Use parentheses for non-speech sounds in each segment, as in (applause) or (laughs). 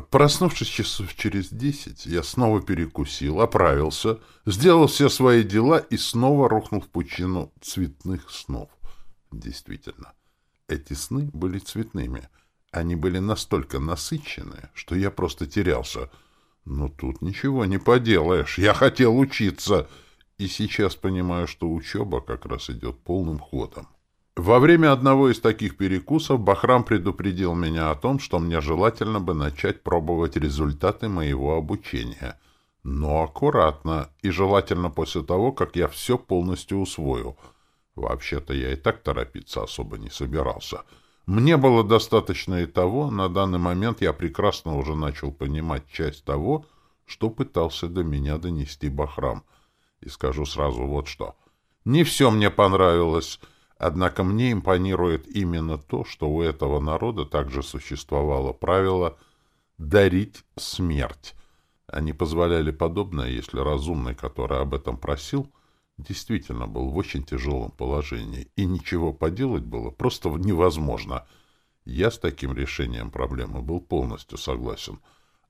Проснувшись часов через десять, я снова перекусил, оправился, сделал все свои дела и снова рухнул в пучину цветных снов. Действительно, эти сны были цветными. Они были настолько насыщенные, что я просто терялся. Но тут ничего не поделаешь. Я хотел учиться. И сейчас понимаю, что учеба как раз идет полным ходом. Во время одного из таких перекусов Бахрам предупредил меня о том, что мне желательно бы начать пробовать результаты моего обучения. Но аккуратно, и желательно после того, как я все полностью усвою. Вообще-то я и так торопиться особо не собирался. Мне было достаточно и того, на данный момент я прекрасно уже начал понимать часть того, что пытался до меня донести Бахрам. И скажу сразу вот что. Не все мне понравилось — Однако мне импонирует именно то, что у этого народа также существовало правило «дарить смерть». Они позволяли подобное, если разумный, который об этом просил, действительно был в очень тяжелом положении, и ничего поделать было просто невозможно. Я с таким решением проблемы был полностью согласен,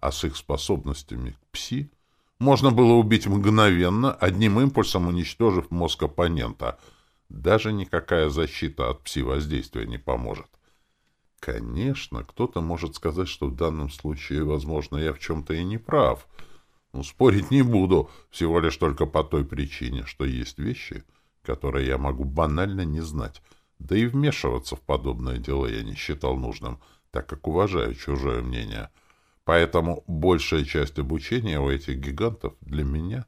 а с их способностями к пси можно было убить мгновенно, одним импульсом уничтожив мозг оппонента — даже никакая защита от пси-воздействия не поможет. Конечно, кто-то может сказать, что в данном случае, возможно, я в чем-то и не прав. Но спорить не буду, всего лишь только по той причине, что есть вещи, которые я могу банально не знать. Да и вмешиваться в подобное дело я не считал нужным, так как уважаю чужое мнение. Поэтому большая часть обучения у этих гигантов для меня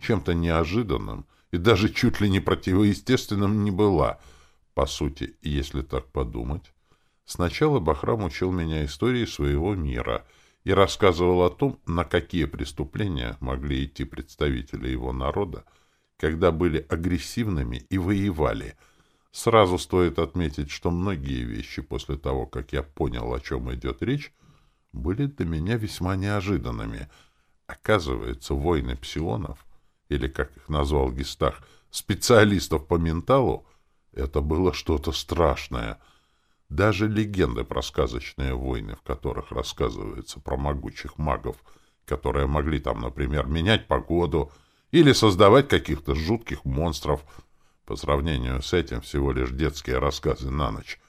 чем-то неожиданным — и даже чуть ли не противоестественным не была. По сути, если так подумать, сначала Бахрам учил меня истории своего мира и рассказывал о том, на какие преступления могли идти представители его народа, когда были агрессивными и воевали. Сразу стоит отметить, что многие вещи после того, как я понял, о чем идет речь, были для меня весьма неожиданными. Оказывается, войны псионов — или, как их назвал Гистах, специалистов по менталу, это было что-то страшное. Даже легенды про сказочные войны, в которых рассказывается про могучих магов, которые могли там, например, менять погоду или создавать каких-то жутких монстров, по сравнению с этим всего лишь детские рассказы на ночь.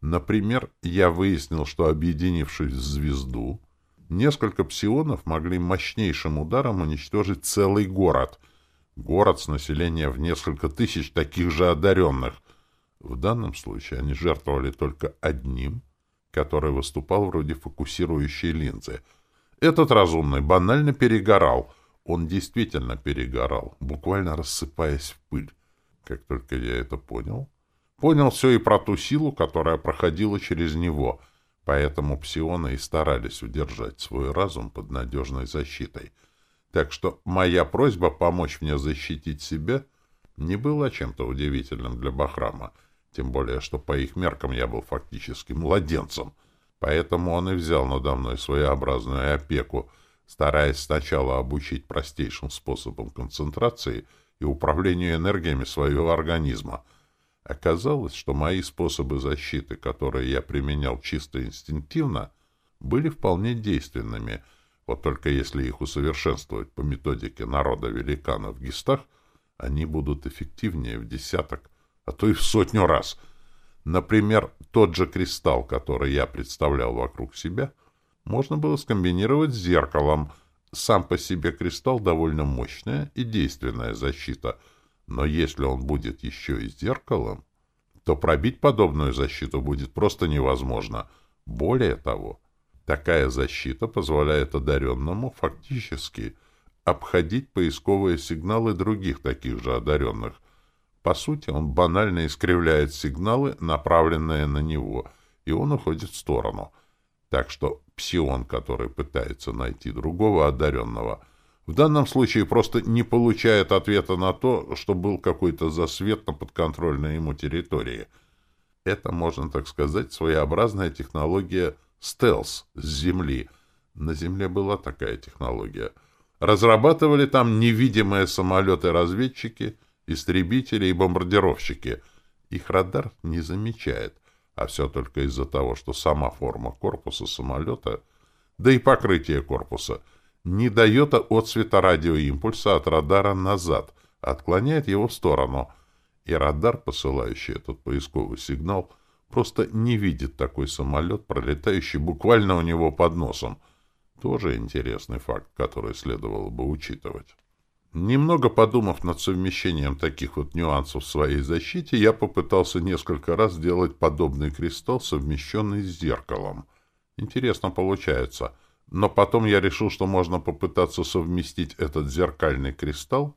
Например, я выяснил, что, объединившись в звезду, Несколько псионов могли мощнейшим ударом уничтожить целый город. Город с населением в несколько тысяч таких же одаренных. В данном случае они жертвовали только одним, который выступал вроде фокусирующей линзы. Этот разумный банально перегорал. Он действительно перегорал, буквально рассыпаясь в пыль. Как только я это понял, понял все и про ту силу, которая проходила через него — Поэтому псионы и старались удержать свой разум под надежной защитой. Так что моя просьба помочь мне защитить себя не была чем-то удивительным для Бахрама, тем более, что по их меркам я был фактически младенцем. Поэтому он и взял надо мной своеобразную опеку, стараясь сначала обучить простейшим способам концентрации и управлению энергиями своего организма — Оказалось, что мои способы защиты, которые я применял чисто инстинктивно, были вполне действенными, вот только если их усовершенствовать по методике народа великанов в гистах, они будут эффективнее в десяток, а то и в сотню раз. Например, тот же кристалл, который я представлял вокруг себя, можно было скомбинировать с зеркалом. Сам по себе кристалл довольно мощная и действенная защита — но если он будет еще и зеркалом, то пробить подобную защиту будет просто невозможно. Более того, такая защита позволяет одаренному фактически обходить поисковые сигналы других таких же одаренных. По сути, он банально искривляет сигналы, направленные на него, и он уходит в сторону. Так что псион, который пытается найти другого одаренного — в данном случае просто не получает ответа на то, что был какой-то засвет на подконтрольной ему территории. Это, можно так сказать, своеобразная технология стелс с Земли. На Земле была такая технология. Разрабатывали там невидимые самолеты-разведчики, истребители и бомбардировщики. Их радар не замечает, а все только из-за того, что сама форма корпуса самолета да и покрытие корпуса, не дает отсвета радиоимпульса от радара назад, отклоняет его в сторону, и радар, посылающий этот поисковый сигнал, просто не видит такой самолет, пролетающий буквально у него под носом. Тоже интересный факт, который следовало бы учитывать. Немного подумав над совмещением таких вот нюансов в своей защите, я попытался несколько раз сделать подобный кристалл, совмещенный с зеркалом. Интересно получается. Но потом я решил, что можно попытаться совместить этот зеркальный кристалл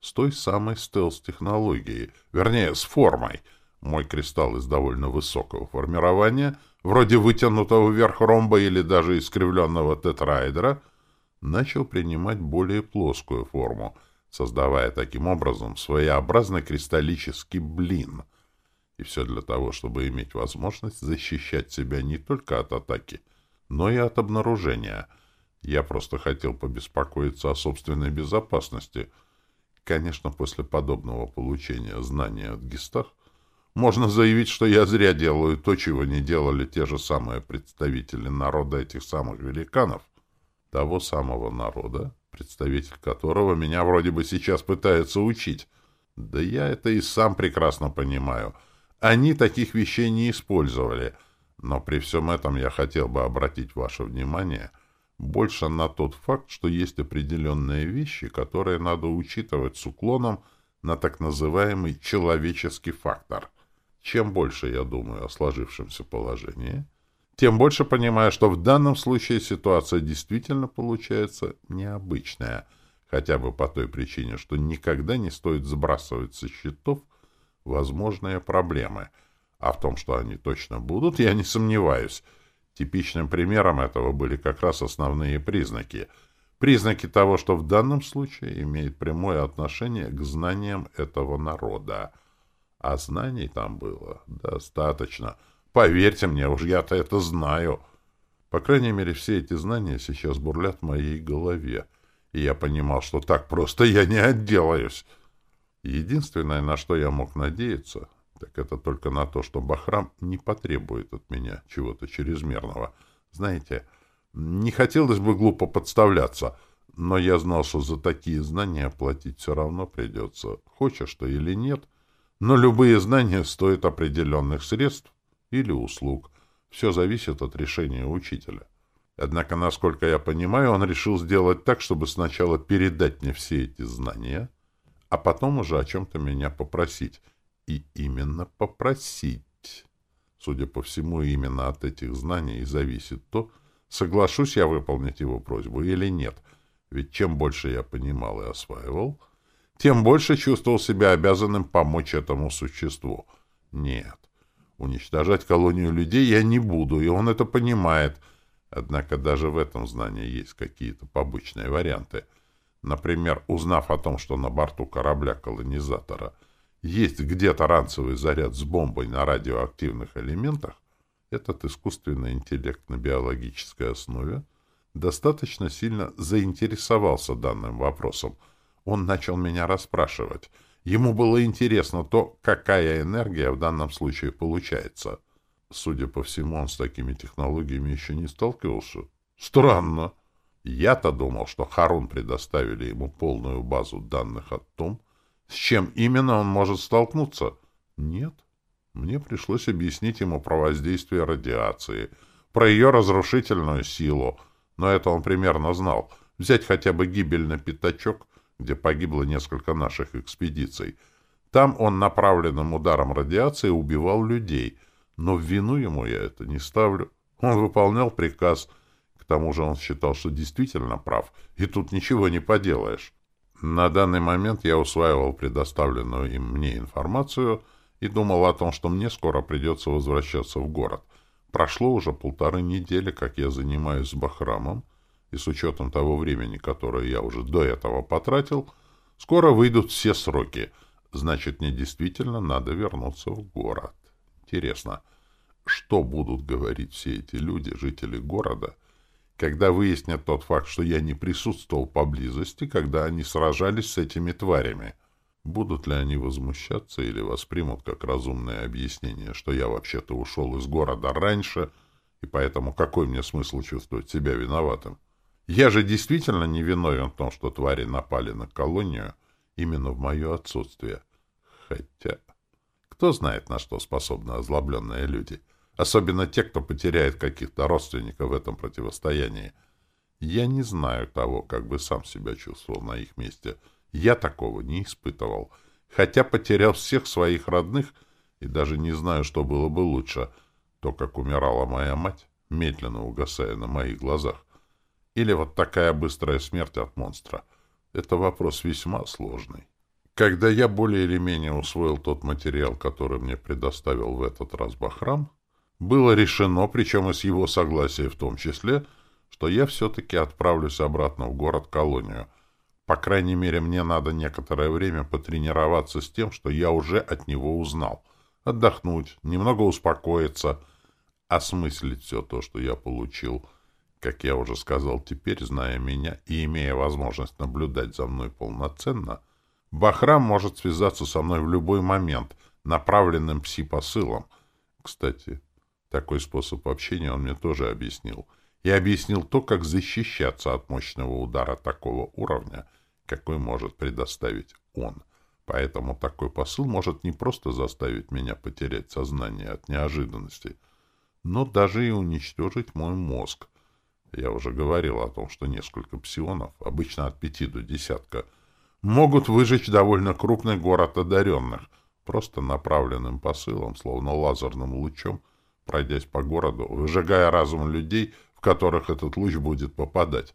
с той самой стелс-технологией, вернее, с формой. Мой кристалл из довольно высокого формирования, вроде вытянутого вверх ромба или даже искривленного тетраэдра — начал принимать более плоскую форму, создавая таким образом своеобразный кристаллический блин. И все для того, чтобы иметь возможность защищать себя не только от атаки, но и от обнаружения. Я просто хотел побеспокоиться о собственной безопасности. Конечно, после подобного получения знания от гестах, можно заявить, что я зря делаю то, чего не делали те же самые представители народа этих самых великанов — того самого народа, представитель которого меня вроде бы сейчас пытается учить. Да я это и сам прекрасно понимаю. Они таких вещей не использовали. Но при всем этом я хотел бы обратить ваше внимание больше на тот факт, что есть определенные вещи, которые надо учитывать с уклоном на так называемый человеческий фактор. Чем больше я думаю о сложившемся положении, тем больше понимаю, что в данном случае ситуация действительно получается необычная, хотя бы по той причине, что никогда не стоит сбрасывать со счетов возможные проблемы. А в том, что они точно будут, я не сомневаюсь. Типичным примером этого были как раз основные признаки. Признаки того, что в данном случае имеет прямое отношение к знаниям этого народа. А знаний там было достаточно — Поверьте мне, уж я-то это знаю. По крайней мере, все эти знания сейчас бурлят в моей голове, и я понимал, что так просто я не отделаюсь. Единственное, на что я мог надеяться, так это только на то, что Бахрам не потребует от меня чего-то чрезмерного. Знаете, не хотелось бы глупо подставляться, но я знал, что за такие знания платить все равно придется, хочешь что или нет, но любые знания стоят определенных средств, или услуг. Все зависит от решения учителя. Однако, насколько я понимаю, он решил сделать так, чтобы сначала передать мне все эти знания, а потом уже о чем-то меня попросить. И именно попросить. Судя по всему, именно от этих знаний и зависит то, соглашусь я выполнить его просьбу или нет. Ведь чем больше я понимал и осваивал, тем больше чувствовал себя обязанным помочь этому существу. Нет, Уничтожать колонию людей я не буду, и он это понимает. Однако даже в этом знании есть какие-то побочные варианты. Например, узнав о том, что на борту корабля-колонизатора есть где-то ранцевый заряд с бомбой на радиоактивных элементах, этот искусственный интеллект на биологической основе достаточно сильно заинтересовался данным вопросом. Он начал меня расспрашивать — Ему было интересно то, какая энергия в данном случае получается. Судя по всему, он с такими технологиями еще не сталкивался. Странно. Я-то думал, что Харун предоставили ему полную базу данных о том, с чем именно он может столкнуться. Нет. Мне пришлось объяснить ему про воздействие радиации, про ее разрушительную силу, но это он примерно знал. Взять хотя бы гибельный пятачок — где погибло несколько наших экспедиций. Там он направленным ударом радиации убивал людей, но в вину ему я это не ставлю. Он выполнял приказ. К тому же он считал, что действительно прав, и тут ничего не поделаешь. На данный момент я усваивал предоставленную им мне информацию и думал о том, что мне скоро придется возвращаться в город. Прошло уже полторы недели, как я занимаюсь с Бахрамом, и с учетом того времени, которое я уже до этого потратил, скоро выйдут все сроки. Значит, мне действительно надо вернуться в город. Интересно, что будут говорить все эти люди, жители города, когда выяснят тот факт, что я не присутствовал поблизости, когда они сражались с этими тварями? Будут ли они возмущаться или воспримут как разумное объяснение, что я вообще-то ушел из города раньше И поэтому какой мне смысл чувствовать себя виноватым? Я же действительно не виновен в том, что твари напали на колонию именно в мое отсутствие. Хотя... Кто знает, на что способны озлобленные люди. Особенно те, кто потеряет каких-то родственников в этом противостоянии. Я не знаю того, как бы сам себя чувствовал на их месте. Я такого не испытывал. Хотя потерял всех своих родных и даже не знаю, что было бы лучше. То, как умирала моя мать, медленно угасая на моих глазах. Или вот такая быстрая смерть от монстра. Это вопрос весьма сложный. Когда я более или менее усвоил тот материал, который мне предоставил в этот раз Бахрам, было решено, причем и с его согласия в том числе, что я все-таки отправлюсь обратно в город-колонию. По крайней мере, мне надо некоторое время потренироваться с тем, что я уже от него узнал. Отдохнуть, немного успокоиться, осмыслить все то, что я получил. Как я уже сказал, теперь, зная меня и имея возможность наблюдать за мной полноценно, Бахрам может связаться со мной в любой момент, направленным пси-посылом. Кстати, такой способ общения он мне тоже объяснил. И объяснил то, как защищаться от мощного удара такого уровня, какой может предоставить он. Поэтому такой посыл может не просто заставить меня потерять сознание от неожиданности, но даже и уничтожить мой мозг. Я уже говорил о том, что несколько псионов, обычно от пяти до десятка, могут выжечь довольно крупный город одаренных, просто направленным посылом, словно лазерным лучом, пройдясь по городу, выжигая разум людей, в которых этот луч будет попадать.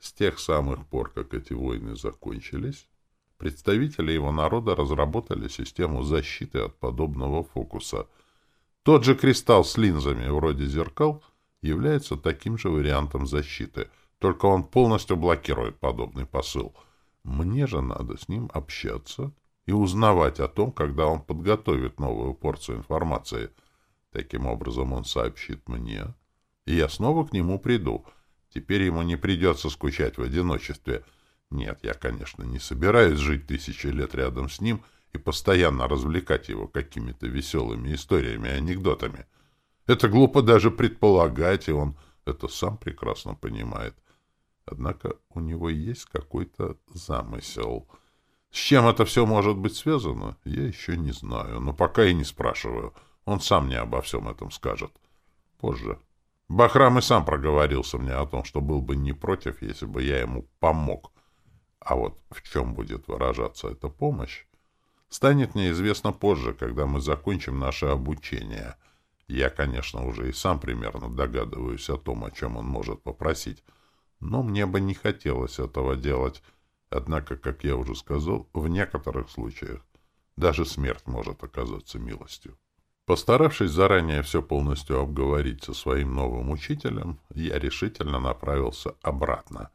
С тех самых пор, как эти войны закончились, представители его народа разработали систему защиты от подобного фокуса. Тот же кристалл с линзами, вроде зеркал, является таким же вариантом защиты, только он полностью блокирует подобный посыл — мне же надо с ним общаться и узнавать о том, когда он подготовит новую порцию информации. Таким образом он сообщит мне, и я снова к нему приду. Теперь ему не придется скучать в одиночестве. Нет, я, конечно, не собираюсь жить тысячи лет рядом с ним и постоянно развлекать его какими-то веселыми историями и анекдотами. Это глупо даже предполагать, и он это сам прекрасно понимает. Однако у него есть какой-то замысел. С чем это все может быть связано, я еще не знаю, но пока и не спрашиваю. Он сам мне обо всем этом скажет. Позже. Бахрам и сам проговорился мне о том, что был бы не против, если бы я ему помог. А вот в чем будет выражаться эта помощь, станет неизвестно позже, когда мы закончим наше обучение. Я, конечно, уже и сам примерно догадываюсь о том, о чем он может попросить, но мне бы не хотелось этого делать. Однако, как я уже сказал, в некоторых случаях даже смерть может оказаться милостью. Постаравшись заранее все полностью обговорить со своим новым учителем, я решительно направился обратно.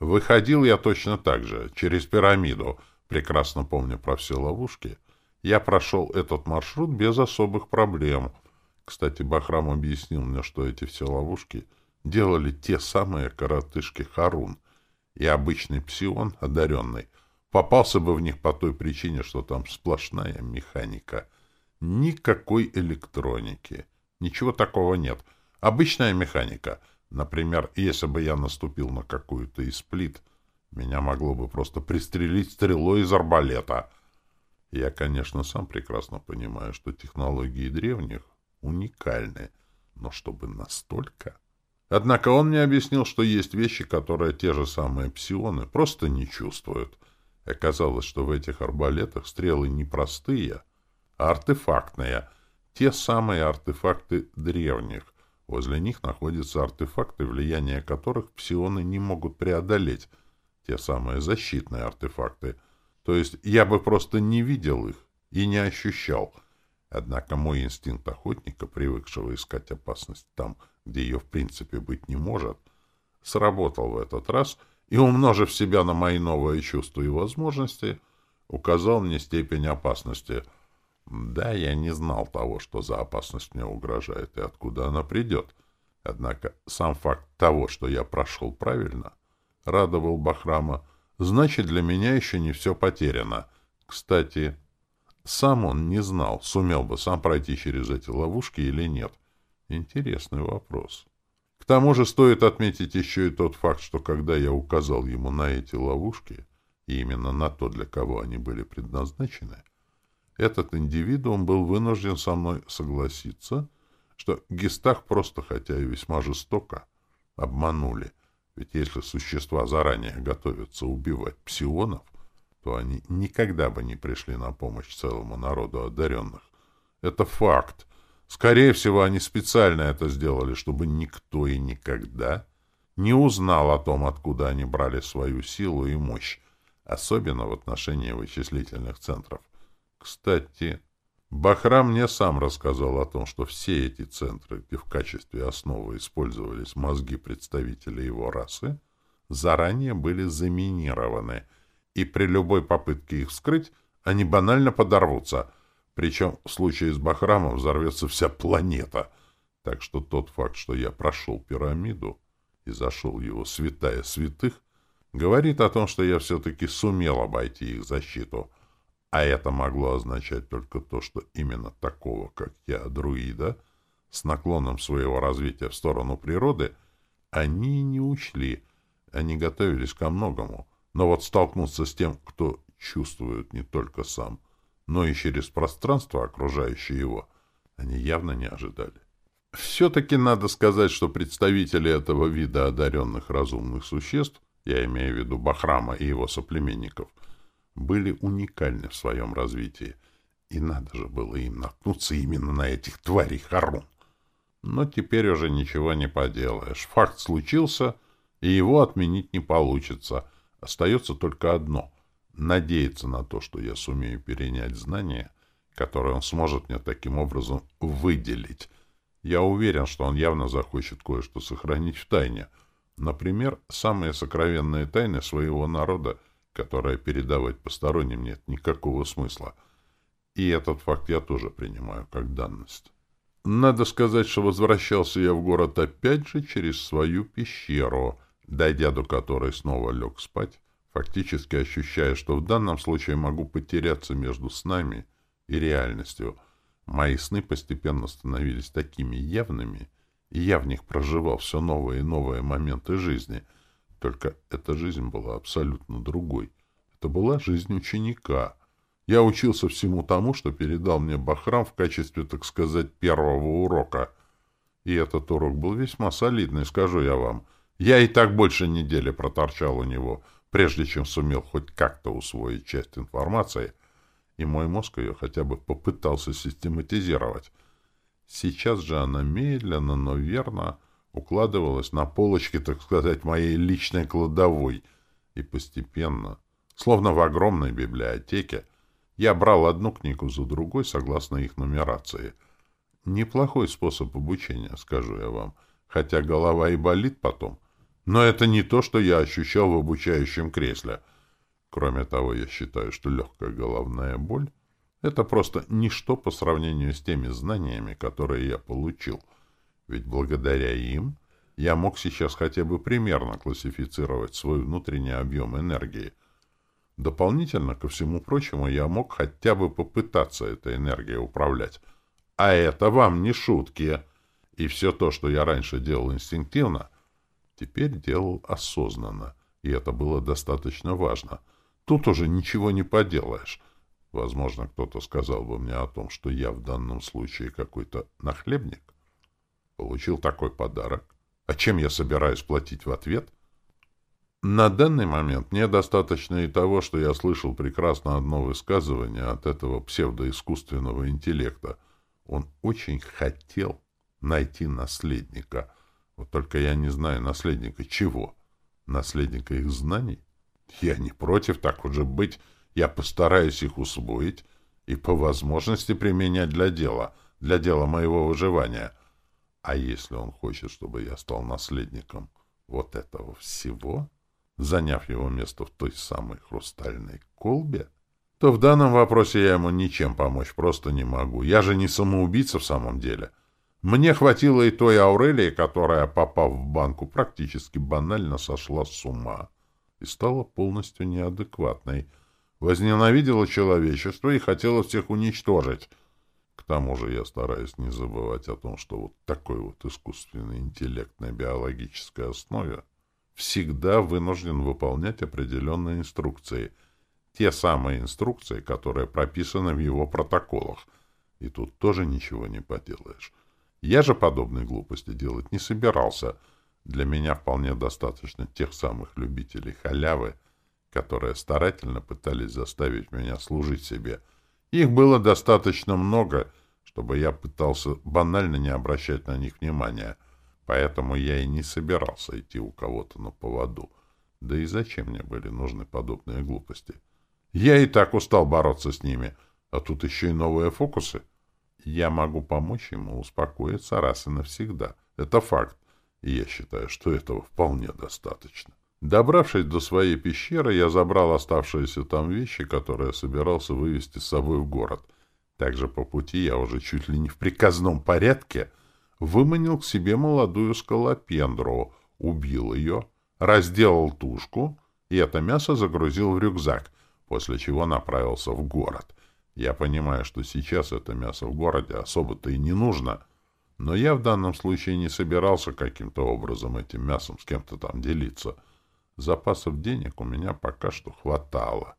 Выходил я точно так же, через пирамиду, прекрасно помня про все ловушки. Я прошел этот маршрут без особых проблем. Кстати, Бахрам объяснил мне, что эти все ловушки — делали те самые коротышки Харун, и обычный псион, одаренный, попался бы в них по той причине, что там сплошная механика. Никакой электроники. Ничего такого нет. Обычная механика. Например, если бы я наступил на какую-то из плит, меня могло бы просто пристрелить стрелой из арбалета. Я, конечно, сам прекрасно понимаю, что технологии древних уникальны, но чтобы настолько... Однако он мне объяснил, что есть вещи, которые те же самые псионы просто не чувствуют. Оказалось, что в этих арбалетах стрелы не простые, а артефактные. Те самые артефакты древних. Возле них находятся артефакты, влияние которых псионы не могут преодолеть. Те самые защитные артефакты. То есть я бы просто не видел их и не ощущал. Однако мой инстинкт охотника, привыкшего искать опасность там, где ее в принципе быть не может, сработал в этот раз и, умножив себя на мои новые чувства и возможности, указал мне степень опасности. Да, я не знал того, что за опасность мне угрожает и откуда она придет. Однако сам факт того, что я прошел правильно, радовал Бахрама. Значит, для меня еще не все потеряно. Кстати, сам он не знал, сумел бы сам пройти через эти ловушки или нет. Интересный вопрос. К тому же стоит отметить еще и тот факт, что когда я указал ему на эти ловушки, и именно на то, для кого они были предназначены, этот индивидуум был вынужден со мной согласиться, что Гестах просто, хотя и весьма жестоко, обманули. Ведь если существа заранее готовятся убивать псионов, то они никогда бы не пришли на помощь целому народу одаренных. Это факт. Скорее всего, они специально это сделали, чтобы никто и никогда не узнал о том, откуда они брали свою силу и мощь, особенно в отношении вычислительных центров. Кстати, Бахрам мне сам рассказал о том, что все эти центры, где в качестве основы использовались мозги представителей его расы, заранее были заминированы, и при любой попытке их вскрыть они банально подорвутся — причем в случае с Бахрамом взорвется вся планета. Так что тот факт, что я прошел пирамиду и зашел его святая святых, говорит о том, что я все-таки сумел обойти их защиту. А это могло означать только то, что именно такого, как я, друида, с наклоном своего развития в сторону природы, они не учли, они готовились ко многому. Но вот столкнуться с тем, кто чувствует не только сам, но и через пространство, окружающее его, они явно не ожидали. Все-таки надо сказать, что представители этого вида одаренных разумных существ, я имею в виду Бахрама и его соплеменников, были уникальны в своем развитии, и надо же было им наткнуться именно на этих тварей Харун. Но теперь уже ничего не поделаешь. Факт случился, и его отменить не получится. Остается только одно — надеяться на то, что я сумею перенять знания, которые он сможет мне таким образом выделить. Я уверен, что он явно захочет кое-что сохранить в тайне. Например, самые сокровенные тайны своего народа, которые передавать посторонним нет никакого смысла. И этот факт я тоже принимаю как данность. Надо сказать, что возвращался я в город опять же через свою пещеру, дойдя до которой снова лег спать, фактически ощущая, что в данном случае могу потеряться между снами и реальностью. Мои сны постепенно становились такими явными, и я в них проживал все новые и новые моменты жизни. Только эта жизнь была абсолютно другой. Это была жизнь ученика. Я учился всему тому, что передал мне Бахрам в качестве, так сказать, первого урока. И этот урок был весьма солидный, скажу я вам. Я и так больше недели проторчал у него — прежде чем сумел хоть как-то усвоить часть информации, и мой мозг ее хотя бы попытался систематизировать. Сейчас же она медленно, но верно укладывалась на полочки, так сказать, моей личной кладовой, и постепенно, словно в огромной библиотеке, я брал одну книгу за другой согласно их нумерации. Неплохой способ обучения, скажу я вам, хотя голова и болит потом — но это не то, что я ощущал в обучающем кресле. Кроме того, я считаю, что легкая головная боль — это просто ничто по сравнению с теми знаниями, которые я получил. Ведь благодаря им я мог сейчас хотя бы примерно классифицировать свой внутренний объем энергии. Дополнительно ко всему прочему, я мог хотя бы попытаться этой энергией управлять. А это вам не шутки. И все то, что я раньше делал инстинктивно — теперь делал осознанно, и это было достаточно важно. Тут уже ничего не поделаешь. Возможно, кто-то сказал бы мне о том, что я в данном случае какой-то нахлебник. Получил такой подарок. А чем я собираюсь платить в ответ? На данный момент мне достаточно и того, что я слышал прекрасно одно высказывание от этого псевдоискусственного интеллекта. Он очень хотел найти наследника — вот только я не знаю наследника чего. Наследника их знаний? Я не против, так уже быть. Я постараюсь их усвоить и по возможности применять для дела, для дела моего выживания. А если он хочет, чтобы я стал наследником вот этого всего, заняв его место в той самой хрустальной колбе, то в данном вопросе я ему ничем помочь просто не могу. Я же не самоубийца в самом деле. Мне хватило и той Аурелии, которая, попав в банку, практически банально сошла с ума и стала полностью неадекватной. Возненавидела человечество и хотела всех уничтожить. К тому же я стараюсь не забывать о том, что вот такой вот искусственный интеллект на биологической основе всегда вынужден выполнять определенные инструкции. Те самые инструкции, которые прописаны в его протоколах. И тут тоже ничего не поделаешь. Я же подобной глупости делать не собирался. Для меня вполне достаточно тех самых любителей халявы, которые старательно пытались заставить меня служить себе. Их было достаточно много, чтобы я пытался банально не обращать на них внимания. Поэтому я и не собирался идти у кого-то на поводу. Да и зачем мне были нужны подобные глупости? Я и так устал бороться с ними, а тут еще и новые фокусы. Я могу помочь ему успокоиться раз и навсегда. Это факт, и я считаю, что этого вполне достаточно. Добравшись до своей пещеры, я забрал оставшиеся там вещи, которые собирался вывести с собой в город. Также по пути я уже чуть ли не в приказном порядке выманил к себе молодую скалопендру, убил ее, разделал тушку, и это мясо загрузил в рюкзак, после чего направился в город. Я понимаю, что сейчас это мясо в городе особо-то и не нужно, но я в данном случае не собирался каким-то образом этим мясом с кем-то там делиться — Запасов денег у меня пока что хватало.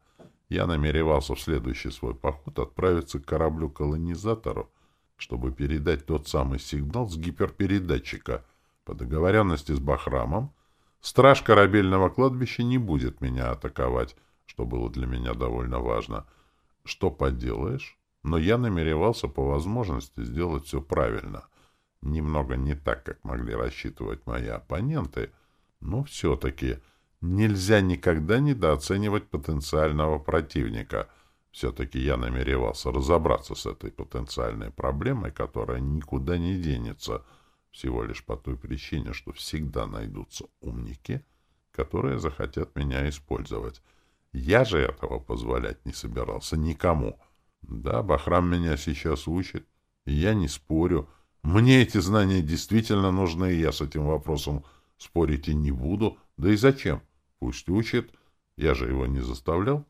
Я намеревался в следующий свой поход отправиться к кораблю-колонизатору, чтобы передать тот самый сигнал с гиперпередатчика. По договоренности с Бахрамом, страж корабельного кладбища не будет меня атаковать, что было для меня довольно важно. Что поделаешь? Но я намеревался по возможности сделать все правильно. Немного не так, как могли рассчитывать мои оппоненты, но все-таки Нельзя никогда недооценивать потенциального противника. Все-таки я намеревался разобраться с этой потенциальной проблемой, которая никуда не денется, всего лишь по той причине, что всегда найдутся умники, которые захотят меня использовать. Я же этого позволять не собирался никому. Да, Бахрам меня сейчас учит, я не спорю. Мне эти знания действительно нужны, и я с этим вопросом спорить и не буду. Да и зачем? Пусть учит. Я же его не заставлял.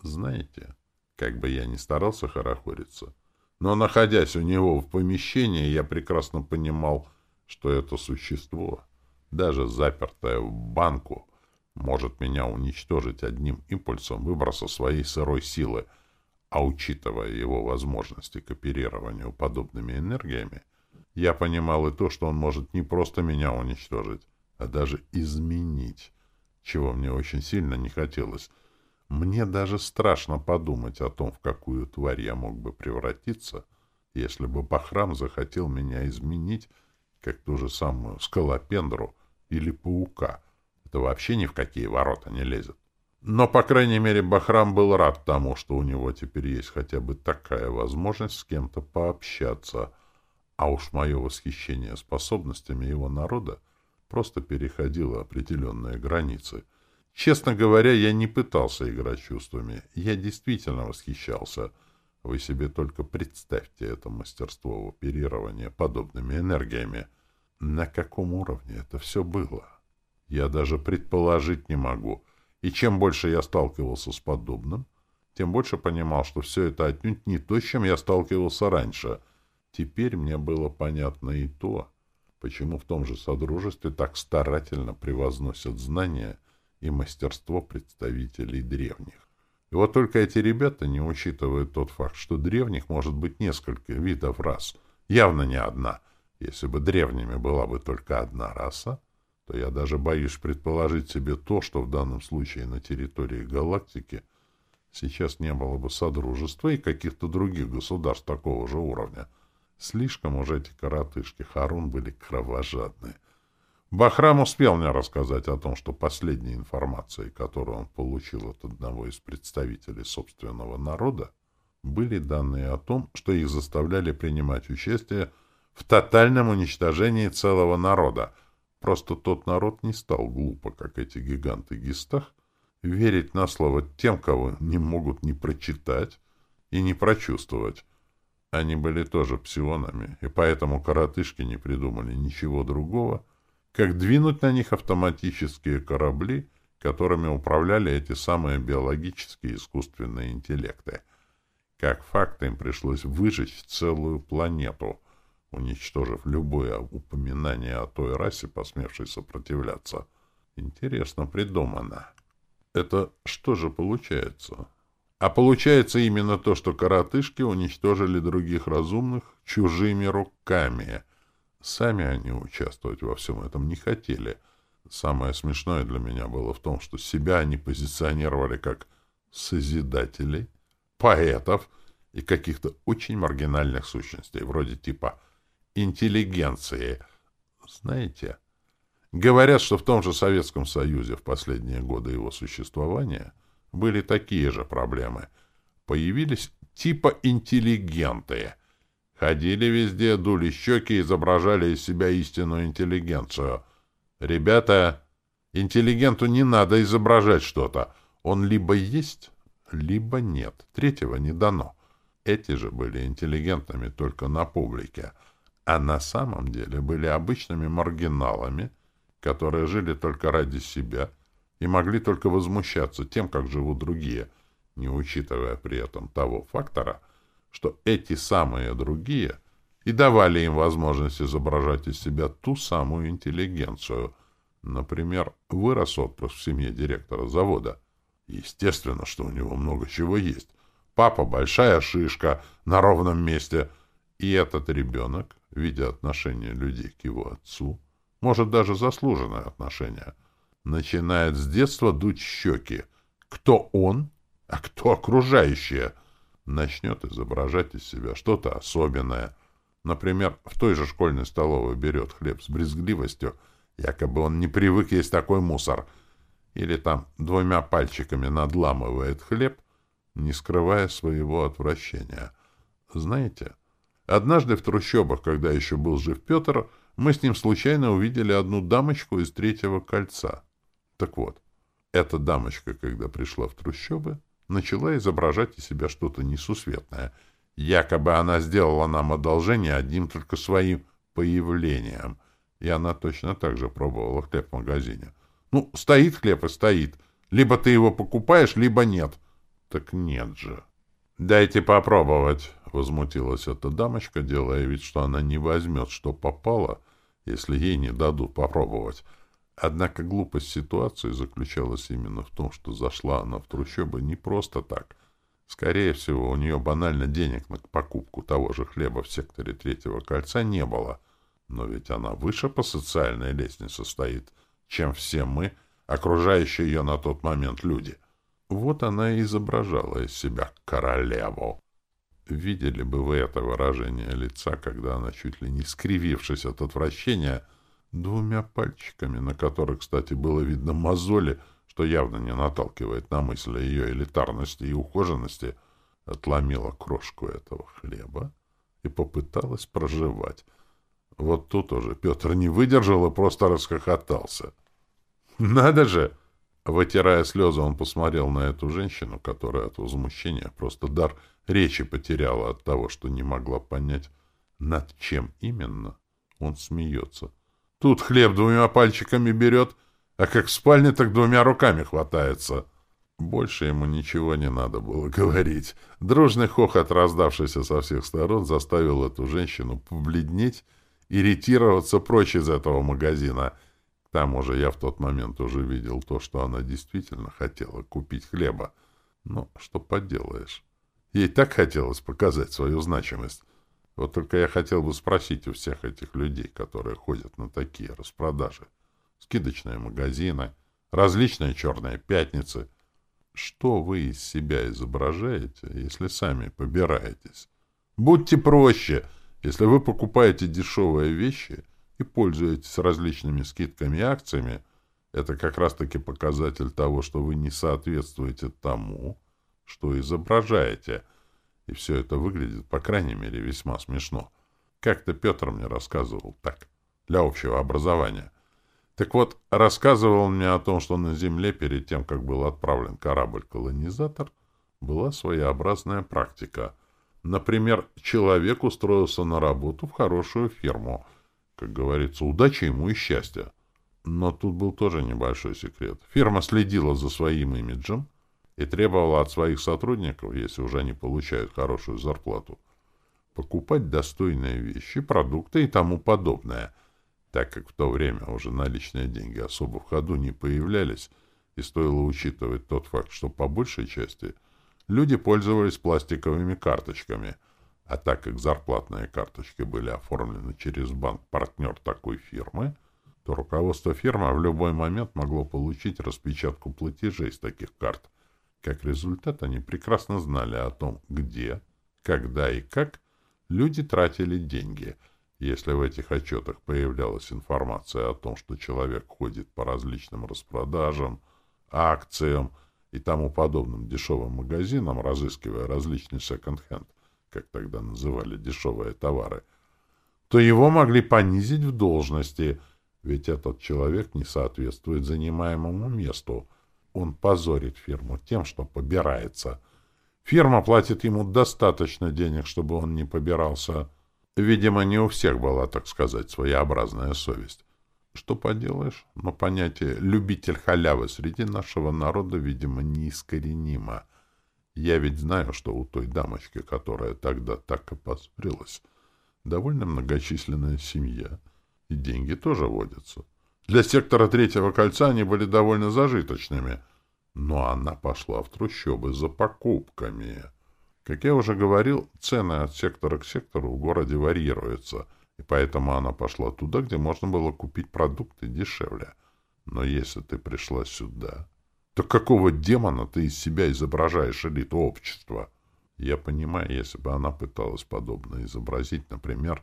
Знаете, как бы я ни старался хорохориться, но, находясь у него в помещении, я прекрасно понимал, что это существо, даже запертое в банку, может меня уничтожить одним импульсом выброса своей сырой силы, а учитывая его возможности к оперированию подобными энергиями, я понимал и то, что он может не просто меня уничтожить, а даже изменить чего мне очень сильно не хотелось. Мне даже страшно подумать о том, в какую тварь я мог бы превратиться, если бы Бахрам захотел меня изменить, как ту же самую скалопендру или паука. Это вообще ни в какие ворота не лезет. Но, по крайней мере, Бахрам был рад тому, что у него теперь есть хотя бы такая возможность с кем-то пообщаться. А уж мое восхищение способностями его народа просто переходила определенные границы. Честно говоря, я не пытался играть чувствами. Я действительно восхищался. Вы себе только представьте это мастерство в оперировании подобными энергиями. На каком уровне это все было? Я даже предположить не могу. И чем больше я сталкивался с подобным, тем больше понимал, что все это отнюдь не то, с чем я сталкивался раньше. Теперь мне было понятно и то, почему в том же Содружестве так старательно превозносят знания и мастерство представителей древних. И вот только эти ребята не учитывают тот факт, что древних может быть несколько видов рас, явно не одна. Если бы древними была бы только одна раса, то я даже боюсь предположить себе то, что в данном случае на территории галактики сейчас не было бы Содружества и каких-то других государств такого же уровня — Слишком уже эти коротышки Харун были кровожадны. Бахрам успел мне рассказать о том, что последней информацией, которую он получил от одного из представителей собственного народа, были данные о том, что их заставляли принимать участие в тотальном уничтожении целого народа. Просто тот народ не стал глупо, как эти гиганты Гистах, верить на слово тем, кого не могут ни прочитать и не прочувствовать. Они были тоже псионами, и поэтому коротышки не придумали ничего другого, как двинуть на них автоматические корабли, которыми управляли эти самые биологические искусственные интеллекты. Как факт, им пришлось выжечь целую планету, уничтожив любое упоминание о той расе, посмевшей сопротивляться. Интересно придумано. Это что же получается? А получается именно то, что коротышки уничтожили других разумных чужими руками. Сами они участвовать во всем этом не хотели. Самое смешное для меня было в том, что себя они позиционировали как созидателей, поэтов и каких-то очень маргинальных сущностей, вроде типа интеллигенции. Знаете, говорят, что в том же Советском Союзе в последние годы его существования – были такие же проблемы. Появились типа интеллигенты. Ходили везде, дули щеки, изображали из себя истинную интеллигенцию. Ребята, интеллигенту не надо изображать что-то. Он либо есть, либо нет. Третьего не дано. Эти же были интеллигентными только на публике, а на самом деле были обычными маргиналами, которые жили только ради себя — и могли только возмущаться тем, как живут другие, не учитывая при этом того фактора, что эти самые другие и давали им возможность изображать из себя ту самую интеллигенцию. Например, вырос отпрыск в семье директора завода. Естественно, что у него много чего есть. Папа — большая шишка на ровном месте. И этот ребенок, видя отношение людей к его отцу, может даже заслуженное отношение — начинает с детства дуть щеки. Кто он, а кто окружающие? Начнет изображать из себя что-то особенное. Например, в той же школьной столовой берет хлеб с брезгливостью, якобы он не привык есть такой мусор. Или там двумя пальчиками надламывает хлеб, не скрывая своего отвращения. Знаете, однажды в трущобах, когда еще был жив Петр, мы с ним случайно увидели одну дамочку из третьего кольца. Так вот, эта дамочка, когда пришла в трущобы, начала изображать из себя что-то несусветное. Якобы она сделала нам одолжение одним только своим появлением. И она точно так же пробовала хлеб в магазине. Ну, стоит хлеб и стоит. Либо ты его покупаешь, либо нет. Так нет же. «Дайте попробовать», — возмутилась эта дамочка, делая вид, что она не возьмет, что попало, если ей не дадут попробовать. Однако глупость ситуации заключалась именно в том, что зашла она в трущобы не просто так. Скорее всего, у нее банально денег на покупку того же хлеба в секторе третьего кольца не было. Но ведь она выше по социальной лестнице стоит, чем все мы, окружающие ее на тот момент люди. Вот она и изображала из себя королеву. Видели бы вы это выражение лица, когда она, чуть ли не скривившись от отвращения, Двумя пальчиками, на которых, кстати, было видно мозоли, что явно не наталкивает на мысль о ее элитарности и ухоженности, отломила крошку этого хлеба и попыталась проживать. Вот тут уже Петр не выдержал и просто расхохотался. «Надо же!» Вытирая слезы, он посмотрел на эту женщину, которая от возмущения просто дар речи потеряла от того, что не могла понять, над чем именно он смеется. Тут хлеб двумя пальчиками берет, а как в спальне, так двумя руками хватается. Больше ему ничего не надо было говорить. Дружный хохот, раздавшийся со всех сторон, заставил эту женщину побледнеть и ретироваться прочь из этого магазина. К тому же я в тот момент уже видел то, что она действительно хотела купить хлеба. Но что поделаешь. Ей так хотелось показать свою значимость. Вот только я хотел бы спросить у всех этих людей, которые ходят на такие распродажи, скидочные магазины, различные черные пятницы, что вы из себя изображаете, если сами побираетесь? Будьте проще, если вы покупаете дешевые вещи и пользуетесь различными скидками и акциями, это как раз-таки показатель того, что вы не соответствуете тому, что изображаете – и все это выглядит, по крайней мере, весьма смешно. Как-то Петр мне рассказывал так, для общего образования. Так вот, рассказывал мне о том, что на Земле перед тем, как был отправлен корабль-колонизатор, была своеобразная практика. Например, человек устроился на работу в хорошую фирму. Как говорится, удачи ему и счастья. Но тут был тоже небольшой секрет. Фирма следила за своим имиджем, и требовала от своих сотрудников, если уже они получают хорошую зарплату, покупать достойные вещи, продукты и тому подобное, так как в то время уже наличные деньги особо в ходу не появлялись, и стоило учитывать тот факт, что по большей части люди пользовались пластиковыми карточками, а так как зарплатные карточки были оформлены через банк-партнер такой фирмы, то руководство фирмы в любой момент могло получить распечатку платежей с таких карт. Как результат, они прекрасно знали о том, где, когда и как люди тратили деньги. Если в этих отчетах появлялась информация о том, что человек ходит по различным распродажам, акциям и тому подобным дешевым магазинам, разыскивая различный секонд-хенд, как тогда называли дешевые товары, то его могли понизить в должности – ведь этот человек не соответствует занимаемому месту. Он позорит фирму тем, что побирается. Фирма платит ему достаточно денег, чтобы он не побирался. Видимо, не у всех была, так сказать, своеобразная совесть. Что поделаешь, но понятие «любитель халявы» среди нашего народа, видимо, неискоренимо. Я ведь знаю, что у той дамочки, которая тогда так и позорилась, довольно многочисленная семья — и деньги тоже водятся. Для сектора третьего кольца они были довольно зажиточными. Но она пошла в трущобы за покупками. Как я уже говорил, цены от сектора к сектору в городе варьируются, и поэтому она пошла туда, где можно было купить продукты дешевле. Но если ты пришла сюда, то какого демона ты из себя изображаешь элиту общества? Я понимаю, если бы она пыталась подобно изобразить, например,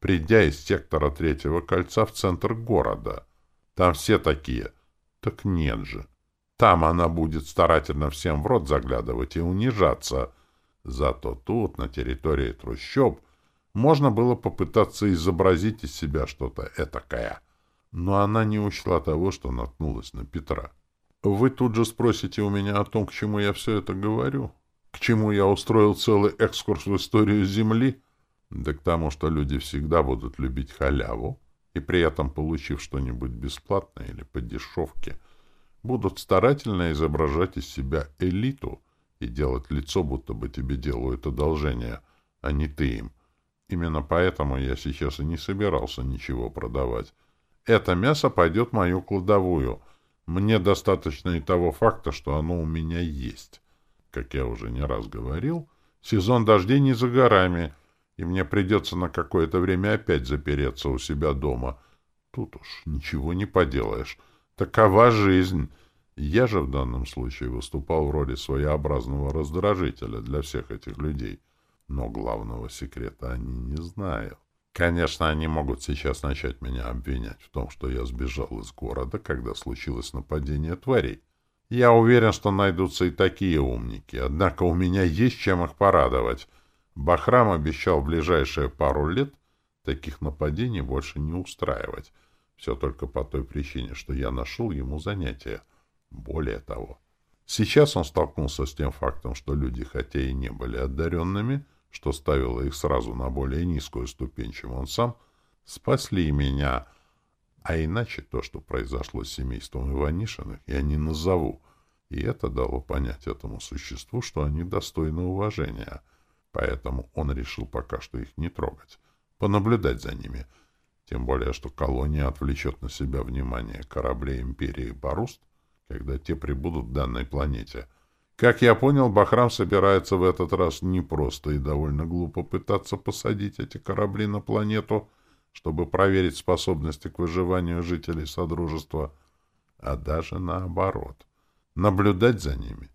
придя из сектора третьего кольца в центр города. Там все такие. Так нет же. Там она будет старательно всем в рот заглядывать и унижаться. Зато тут, на территории трущоб, можно было попытаться изобразить из себя что-то этакое. Но она не учла того, что наткнулась на Петра. Вы тут же спросите у меня о том, к чему я все это говорю? К чему я устроил целый экскурс в историю Земли? Да к тому, что люди всегда будут любить халяву, и при этом, получив что-нибудь бесплатное или по дешевке, будут старательно изображать из себя элиту и делать лицо, будто бы тебе делают одолжение, а не ты им. Именно поэтому я сейчас и не собирался ничего продавать. Это мясо пойдет в мою кладовую. Мне достаточно и того факта, что оно у меня есть. Как я уже не раз говорил, сезон дождей не за горами — и мне придется на какое-то время опять запереться у себя дома. Тут уж ничего не поделаешь. Такова жизнь. Я же в данном случае выступал в роли своеобразного раздражителя для всех этих людей. Но главного секрета они не знают. Конечно, они могут сейчас начать меня обвинять в том, что я сбежал из города, когда случилось нападение тварей. Я уверен, что найдутся и такие умники, однако у меня есть чем их порадовать. Бахрам обещал в ближайшие пару лет таких нападений больше не устраивать. Все только по той причине, что я нашел ему занятие. Более того, сейчас он столкнулся с тем фактом, что люди, хотя и не были одаренными, что ставило их сразу на более низкую ступень, чем он сам, спасли меня. А иначе то, что произошло с семейством Иванишиных, я не назову. И это дало понять этому существу, что они достойны уважения — Поэтому он решил пока что их не трогать, понаблюдать за ними. Тем более, что колония отвлечет на себя внимание кораблей Империи Баруст, когда те прибудут к данной планете. Как я понял, Бахрам собирается в этот раз не просто и довольно глупо пытаться посадить эти корабли на планету, чтобы проверить способности к выживанию жителей Содружества, а даже наоборот, наблюдать за ними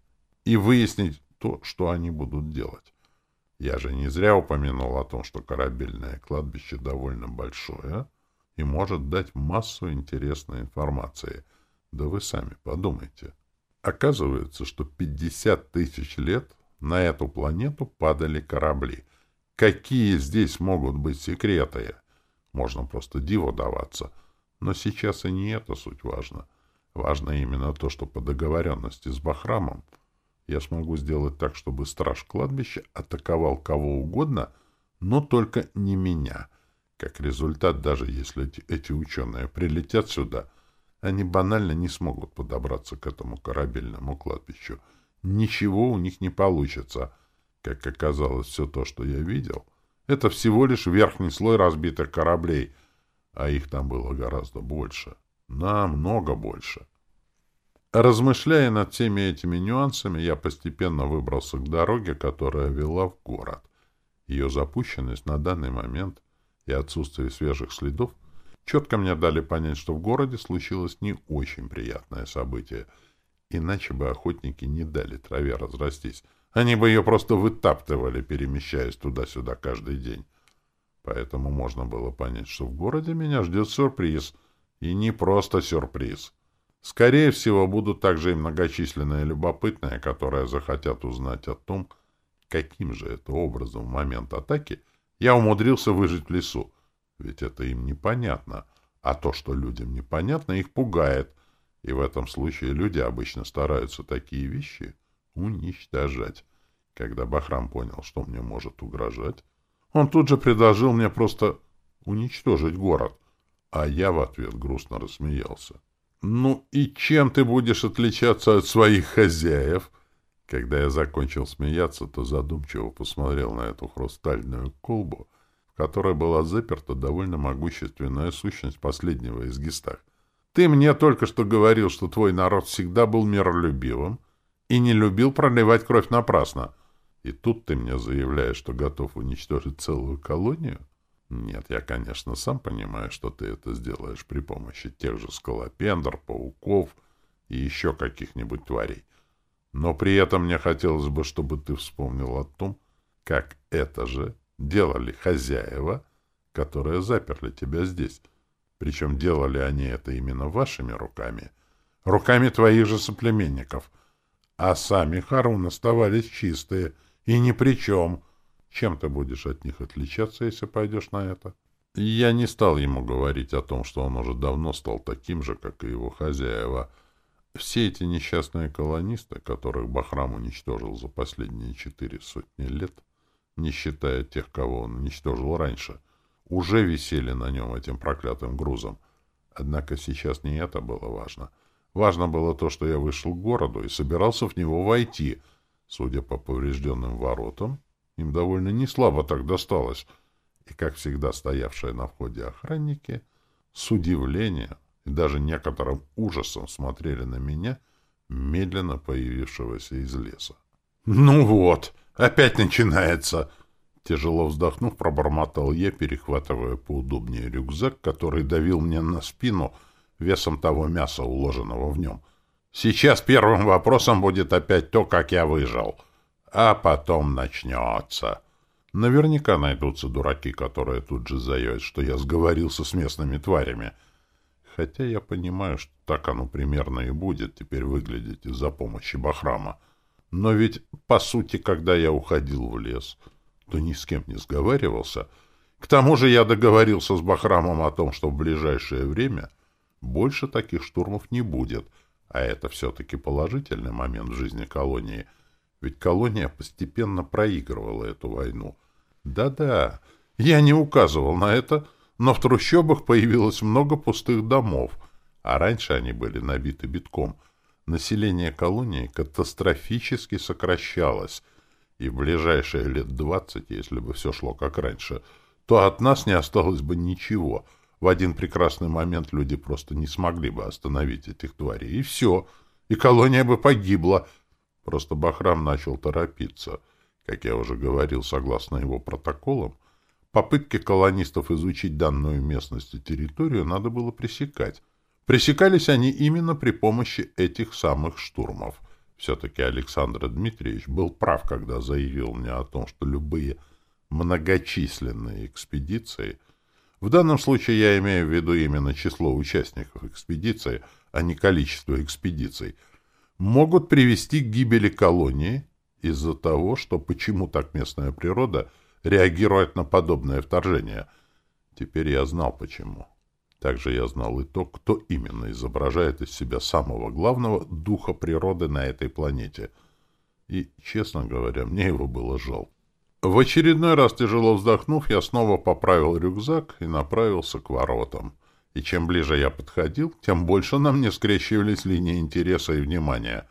и выяснить то, что они будут делать. Я же не зря упомянул о том, что корабельное кладбище довольно большое и может дать массу интересной информации. Да вы сами подумайте. Оказывается, что 50 тысяч лет на эту планету падали корабли. Какие здесь могут быть секреты? Можно просто диву даваться. Но сейчас и не это суть важно. Важно именно то, что по договоренности с Бахрамом я смогу сделать так, чтобы страж кладбища атаковал кого угодно, но только не меня. Как результат, даже если эти, эти ученые прилетят сюда, они банально не смогут подобраться к этому корабельному кладбищу. Ничего у них не получится. Как оказалось, все то, что я видел, это всего лишь верхний слой разбитых кораблей, а их там было гораздо больше. Намного больше. Размышляя над всеми этими нюансами, я постепенно выбрался к дороге, которая вела в город. Ее запущенность на данный момент и отсутствие свежих следов четко мне дали понять, что в городе случилось не очень приятное событие, иначе бы охотники не дали траве разрастись. Они бы ее просто вытаптывали, перемещаясь туда-сюда каждый день. Поэтому можно было понять, что в городе меня ждет сюрприз. И не просто сюрприз. Скорее всего, будут также и многочисленные любопытные, которые захотят узнать о том, каким же это образом в момент атаки я умудрился выжить в лесу. Ведь это им непонятно. А то, что людям непонятно, их пугает. И в этом случае люди обычно стараются такие вещи уничтожать. Когда Бахрам понял, что мне может угрожать, он тут же предложил мне просто уничтожить город. А я в ответ грустно рассмеялся. «Ну и чем ты будешь отличаться от своих хозяев?» Когда я закончил смеяться, то задумчиво посмотрел на эту хрустальную колбу, в которой была заперта довольно могущественная сущность последнего из гистах. «Ты мне только что говорил, что твой народ всегда был миролюбивым и не любил проливать кровь напрасно. И тут ты мне заявляешь, что готов уничтожить целую колонию?» Нет, я, конечно, сам понимаю, что ты это сделаешь при помощи тех же скалопендр, пауков и еще каких-нибудь тварей. Но при этом мне хотелось бы, чтобы ты вспомнил о том, как это же делали хозяева, которые заперли тебя здесь. Причем делали они это именно вашими руками, руками твоих же соплеменников. А сами Харун оставались чистые и ни при чем — чем ты будешь от них отличаться, если пойдешь на это? Я не стал ему говорить о том, что он уже давно стал таким же, как и его хозяева. Все эти несчастные колонисты, которых Бахрам уничтожил за последние четыре сотни лет, не считая тех, кого он уничтожил раньше, уже висели на нем этим проклятым грузом. Однако сейчас не это было важно. Важно было то, что я вышел к городу и собирался в него войти. Судя по поврежденным воротам, им довольно неслабо так досталось. И, как всегда, стоявшие на входе охранники с удивлением и даже некоторым ужасом смотрели на меня, медленно появившегося из леса. «Ну вот, опять начинается!» Тяжело вздохнув, пробормотал я, перехватывая поудобнее рюкзак, который давил мне на спину весом того мяса, уложенного в нем. «Сейчас первым вопросом будет опять то, как я выжил». А потом начнется. Наверняка найдутся дураки, которые тут же заявят, что я сговорился с местными тварями. Хотя я понимаю, что так оно примерно и будет теперь выглядеть из-за помощи Бахрама. Но ведь, по сути, когда я уходил в лес, то ни с кем не сговаривался. К тому же я договорился с Бахрамом о том, что в ближайшее время больше таких штурмов не будет, а это все-таки положительный момент в жизни колонии — ведь колония постепенно проигрывала эту войну. Да-да, я не указывал на это, но в трущобах появилось много пустых домов, а раньше они были набиты битком. Население колонии катастрофически сокращалось, и в ближайшие лет двадцать, если бы все шло как раньше, то от нас не осталось бы ничего. В один прекрасный момент люди просто не смогли бы остановить этих тварей, и все, и колония бы погибла — Просто Бахрам начал торопиться. Как я уже говорил, согласно его протоколам, попытки колонистов изучить данную местность и территорию надо было пресекать. Пресекались они именно при помощи этих самых штурмов. Все-таки Александр Дмитриевич был прав, когда заявил мне о том, что любые многочисленные экспедиции, в данном случае я имею в виду именно число участников экспедиции, а не количество экспедиций – могут привести к гибели колонии из-за того, что почему так местная природа реагирует на подобное вторжение. Теперь я знал почему. Также я знал и то, кто именно изображает из себя самого главного духа природы на этой планете. И, честно говоря, мне его было жалко. В очередной раз тяжело вздохнув, я снова поправил рюкзак и направился к воротам и чем ближе я подходил, тем больше на мне скрещивались линии интереса и внимания.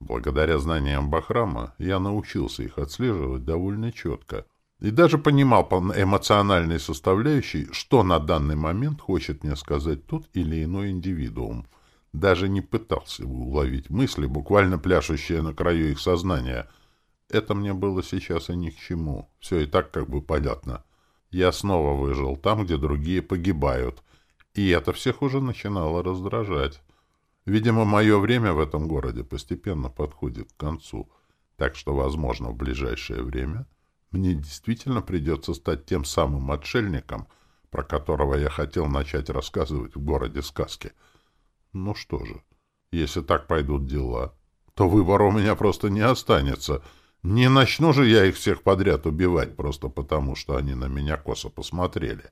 Благодаря знаниям Бахрама я научился их отслеживать довольно четко и даже понимал по эмоциональной составляющей, что на данный момент хочет мне сказать тот или иной индивидуум. Даже не пытался уловить мысли, буквально пляшущие на краю их сознания. Это мне было сейчас и ни к чему. Все и так как бы понятно. Я снова выжил там, где другие погибают. И это всех уже начинало раздражать. Видимо, мое время в этом городе постепенно подходит к концу. Так что, возможно, в ближайшее время мне действительно придется стать тем самым отшельником, про которого я хотел начать рассказывать в городе сказки. Ну что же, если так пойдут дела, то выбора у меня просто не останется. Не начну же я их всех подряд убивать, просто потому, что они на меня косо посмотрели.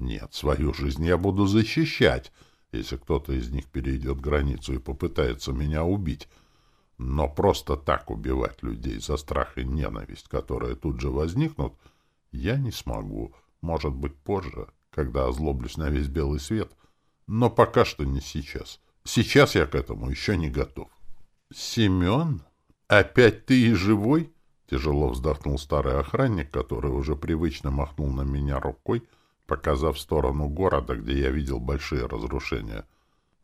Нет, свою жизнь я буду защищать, если кто-то из них перейдет границу и попытается меня убить. Но просто так убивать людей за страх и ненависть, которые тут же возникнут, я не смогу. Может быть, позже, когда озлоблюсь на весь белый свет. Но пока что не сейчас. Сейчас я к этому еще не готов. «Семен? Опять ты и живой?» Тяжело вздохнул старый охранник, который уже привычно махнул на меня рукой, показав сторону города, где я видел большие разрушения.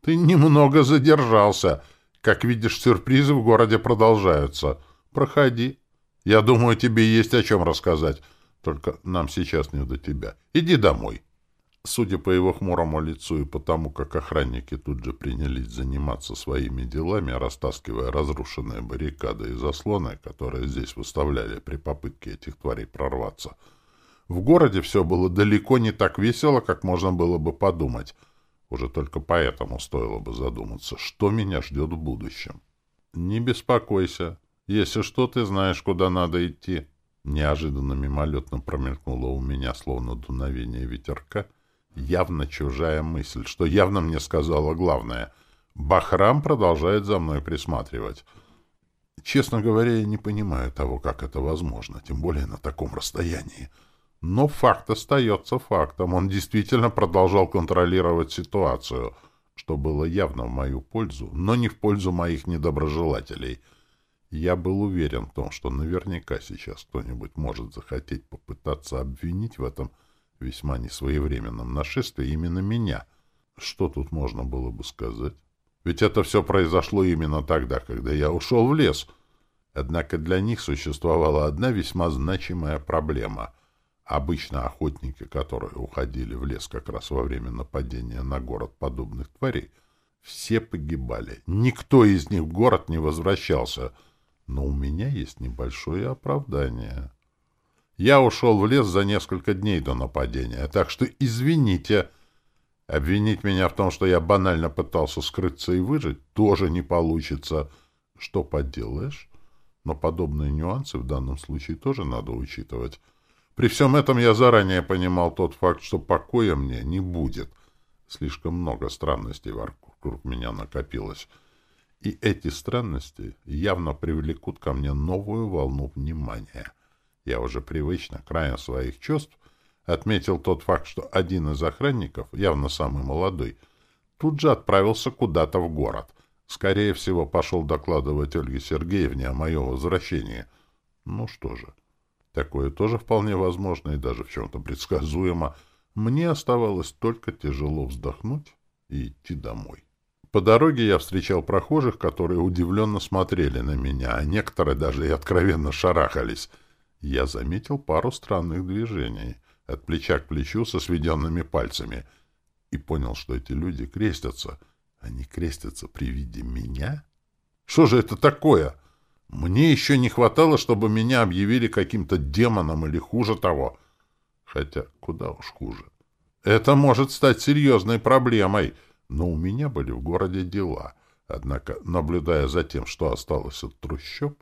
«Ты немного задержался!» Как видишь, сюрпризы в городе продолжаются. Проходи. Я думаю, тебе есть о чем рассказать. Только нам сейчас не до тебя. Иди домой. Судя по его хмурому лицу и по тому, как охранники тут же принялись заниматься своими делами, растаскивая разрушенные баррикады и заслоны, которые здесь выставляли при попытке этих тварей прорваться, в городе все было далеко не так весело, как можно было бы подумать — уже только поэтому стоило бы задуматься, что меня ждет в будущем. «Не беспокойся. Если что, ты знаешь, куда надо идти». Неожиданно мимолетно промелькнуло у меня, словно дуновение ветерка, явно чужая мысль, что явно мне сказала главное. Бахрам продолжает за мной присматривать. Честно говоря, я не понимаю того, как это возможно, тем более на таком расстоянии. Но факт остается фактом. Он действительно продолжал контролировать ситуацию, что было явно в мою пользу, но не в пользу моих недоброжелателей. Я был уверен в том, что наверняка сейчас кто-нибудь может захотеть попытаться обвинить в этом весьма несвоевременном нашествии именно меня. Что тут можно было бы сказать? Ведь это все произошло именно тогда, когда я ушел в лес. Однако для них существовала одна весьма значимая проблема — Обычно охотники, которые уходили в лес как раз во время нападения на город подобных тварей, все погибали. Никто из них в город не возвращался. Но у меня есть небольшое оправдание. Я ушел в лес за несколько дней до нападения, так что извините. Обвинить меня в том, что я банально пытался скрыться и выжить, тоже не получится. Что поделаешь? Но подобные нюансы в данном случае тоже надо учитывать. При всем этом я заранее понимал тот факт, что покоя мне не будет. Слишком много странностей вокруг меня накопилось. И эти странности явно привлекут ко мне новую волну внимания. Я уже привычно, краем своих чувств, отметил тот факт, что один из охранников, явно самый молодой, тут же отправился куда-то в город. Скорее всего, пошел докладывать Ольге Сергеевне о моем возвращении. Ну что же... Такое тоже вполне возможно и даже в чем-то предсказуемо. Мне оставалось только тяжело вздохнуть и идти домой. По дороге я встречал прохожих, которые удивленно смотрели на меня, а некоторые даже и откровенно шарахались. Я заметил пару странных движений, от плеча к плечу со сведенными пальцами, и понял, что эти люди крестятся. Они крестятся при виде меня? Что же это такое? — мне еще не хватало, чтобы меня объявили каким-то демоном или хуже того. Хотя куда уж хуже. Это может стать серьезной проблемой. Но у меня были в городе дела. Однако, наблюдая за тем, что осталось от трущоб,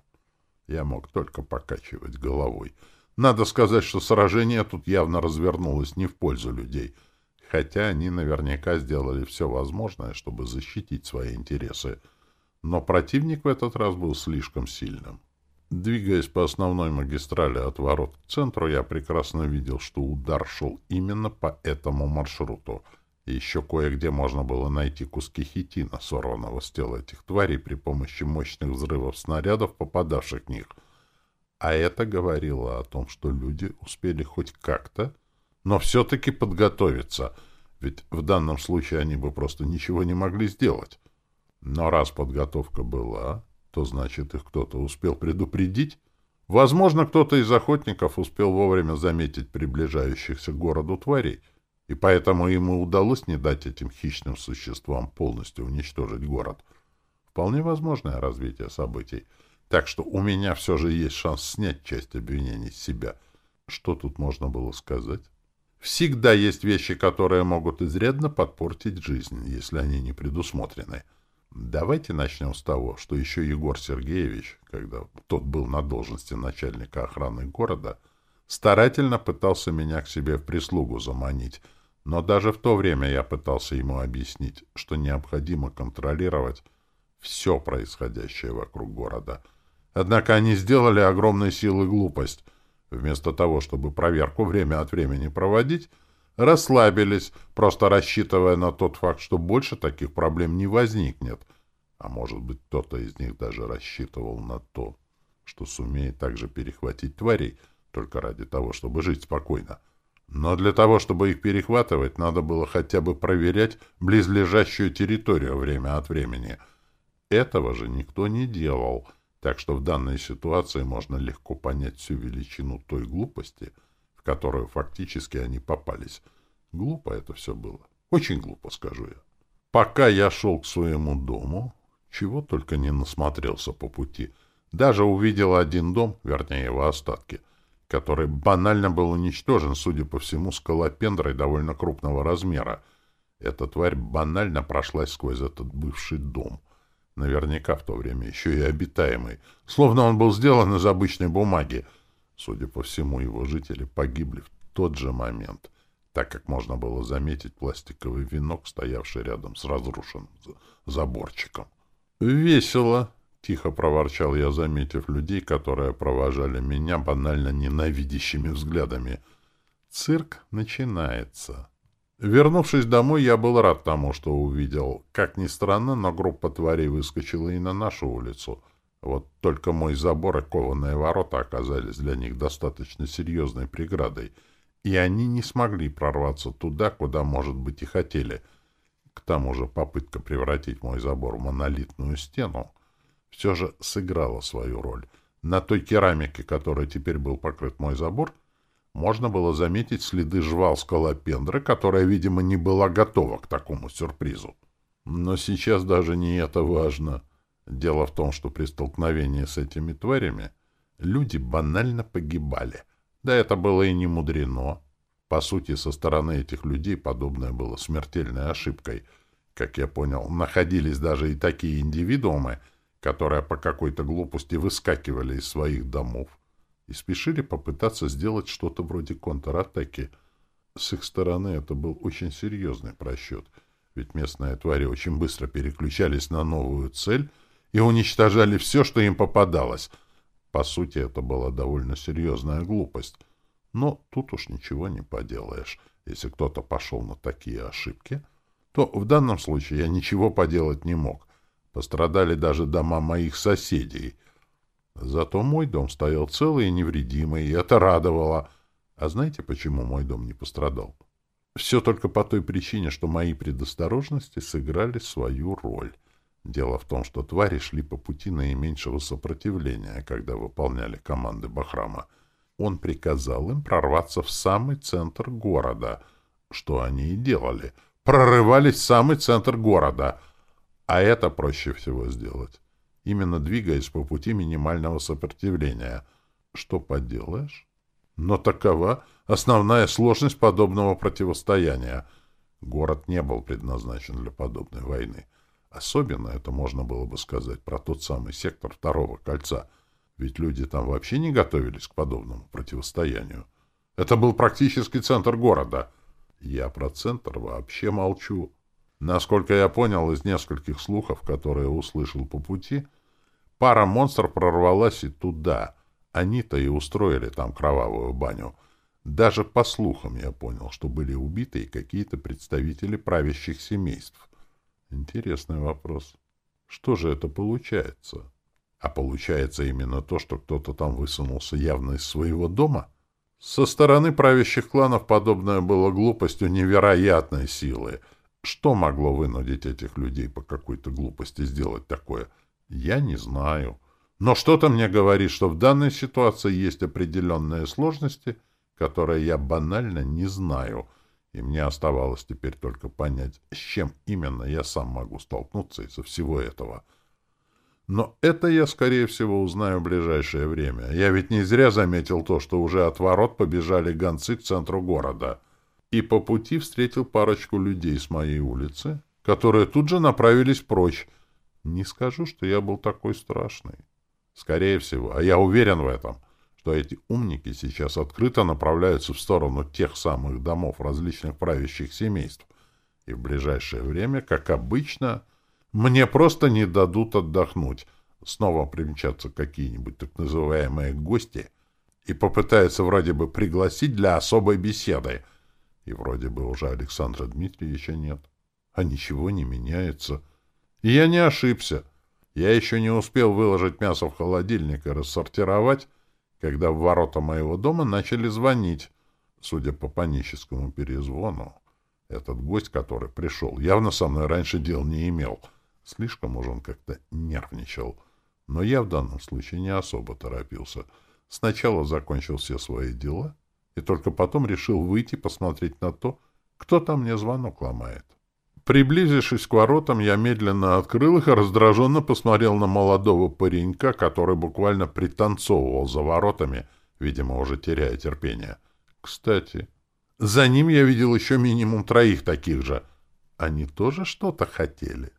я мог только покачивать головой. Надо сказать, что сражение тут явно развернулось не в пользу людей, хотя они наверняка сделали все возможное, чтобы защитить свои интересы — но противник в этот раз был слишком сильным. Двигаясь по основной магистрали от ворот к центру, я прекрасно видел, что удар шел именно по этому маршруту. Еще кое-где можно было найти куски хитина, сорванного с тела этих тварей при помощи мощных взрывов снарядов, попадавших в них. А это говорило о том, что люди успели хоть как-то, но все-таки подготовиться, ведь в данном случае они бы просто ничего не могли сделать. Но раз подготовка была, то значит их кто-то успел предупредить. Возможно, кто-то из охотников успел вовремя заметить приближающихся к городу тварей — и поэтому ему удалось не дать этим хищным существам полностью уничтожить город. Вполне возможное развитие событий. Так что у меня все же есть шанс снять часть обвинений с себя. Что тут можно было сказать? Всегда есть вещи, которые могут изрядно подпортить жизнь, если они не предусмотрены. Давайте начнем с того, что еще Егор Сергеевич, когда тот был на должности начальника охраны города, старательно пытался меня к себе в прислугу заманить, но даже в то время я пытался ему объяснить, что необходимо контролировать все происходящее вокруг города. Однако они сделали огромной силы глупость. Вместо того, чтобы проверку время от времени проводить, расслабились, просто рассчитывая на тот факт, что больше таких проблем не возникнет. А может быть, кто-то из них даже рассчитывал на то, что сумеет также перехватить тварей, только ради того, чтобы жить спокойно. Но для того, чтобы их перехватывать, надо было хотя бы проверять близлежащую территорию время от времени. Этого же никто не делал, так что в данной ситуации можно легко понять всю величину той глупости, которую фактически они попались. Глупо это все было. Очень глупо, скажу я. Пока я шел к своему дому, чего только не насмотрелся по пути. Даже увидел один дом, вернее его остатки — который банально был уничтожен, судя по всему, скалопендрой довольно крупного размера. Эта тварь банально прошлась сквозь этот бывший дом. Наверняка в то время еще и обитаемый. Словно он был сделан из обычной бумаги. Судя по всему, его жители погибли в тот же момент, так как можно было заметить пластиковый венок, стоявший рядом с разрушенным заборчиком. «Весело!» Тихо проворчал я, заметив людей, которые провожали меня банально ненавидящими взглядами. Цирк начинается. Вернувшись домой, я был рад тому, что увидел. Как ни странно, но группа тварей выскочила и на нашу улицу. Вот только мой забор и кованые ворота оказались для них достаточно серьезной преградой, и они не смогли прорваться туда, куда, может быть, и хотели. К тому же попытка превратить мой забор в монолитную стену все же сыграла свою роль. На той керамике, которой теперь был покрыт мой забор, можно было заметить следы жвал скалопендры, которая, видимо, не была готова к такому сюрпризу. Но сейчас даже не это важно. Дело в том, что при столкновении с этими тварями люди банально погибали. Да это было и не мудрено. По сути, со стороны этих людей подобное было смертельной ошибкой. Как я понял, находились даже и такие индивидуумы, которые по какой-то глупости выскакивали из своих домов и спешили попытаться сделать что-то вроде контратаки. С их стороны это был очень серьезный просчет, ведь местные твари очень быстро переключались на новую цель и уничтожали все, что им попадалось. По сути, это была довольно серьезная глупость. Но тут уж ничего не поделаешь. Если кто-то пошел на такие ошибки, то в данном случае я ничего поделать не мог — Пострадали даже дома моих соседей. Зато мой дом стоял целый и невредимый, и это радовало. А знаете, почему мой дом не пострадал? Все только по той причине, что мои предосторожности сыграли свою роль. Дело в том, что твари шли по пути наименьшего сопротивления, когда выполняли команды Бахрама. Он приказал им прорваться в самый центр города, что они и делали. Прорывались в самый центр города — а это проще всего сделать, именно двигаясь по пути минимального сопротивления. Что поделаешь? Но такова основная сложность подобного противостояния. Город не был предназначен для подобной войны. Особенно это можно было бы сказать про тот самый сектор второго кольца, ведь люди там вообще не готовились к подобному противостоянию. Это был практически центр города. Я про центр вообще молчу. Насколько я понял из нескольких слухов, которые услышал по пути, пара монстров прорвалась и туда. Они-то и устроили там кровавую баню. Даже по слухам я понял, что были убиты и какие-то представители правящих семейств. Интересный вопрос. Что же это получается? А получается именно то, что кто-то там высунулся явно из своего дома? Со стороны правящих кланов подобное было глупостью невероятной силы. Что могло вынудить этих людей по какой-то глупости сделать такое? Я не знаю. Но что-то мне говорит, что в данной ситуации есть определенные сложности — которое я банально не знаю, и мне оставалось теперь только понять, с чем именно я сам могу столкнуться из-за всего этого. Но это я, скорее всего, узнаю в ближайшее время. Я ведь не зря заметил то, что уже от ворот побежали гонцы к центру города. И по пути встретил парочку людей с моей улицы, которые тут же направились прочь. Не скажу, что я был такой страшный. Скорее всего, а я уверен в этом — что эти умники сейчас открыто направляются в сторону тех самых домов различных правящих семейств. И в ближайшее время, как обычно, мне просто не дадут отдохнуть. Снова примчатся какие-нибудь так называемые гости и попытаются вроде бы пригласить для особой беседы. И вроде бы уже Александра Дмитриевича нет. А ничего не меняется. И я не ошибся. Я еще не успел выложить мясо в холодильник и рассортировать, когда в ворота моего дома начали звонить. Судя по паническому перезвону, этот гость, который пришел, явно со мной раньше дел не имел. Слишком уж он как-то нервничал. Но я в данном случае не особо торопился. Сначала закончил все свои дела и только потом решил выйти посмотреть на то, кто там мне звонок ломает. Приблизившись к воротам, я медленно открыл их и раздраженно посмотрел на молодого паренька, который буквально пританцовывал за воротами, видимо, уже теряя терпение. Кстати, за ним я видел еще минимум троих таких же. Они тоже что-то хотели.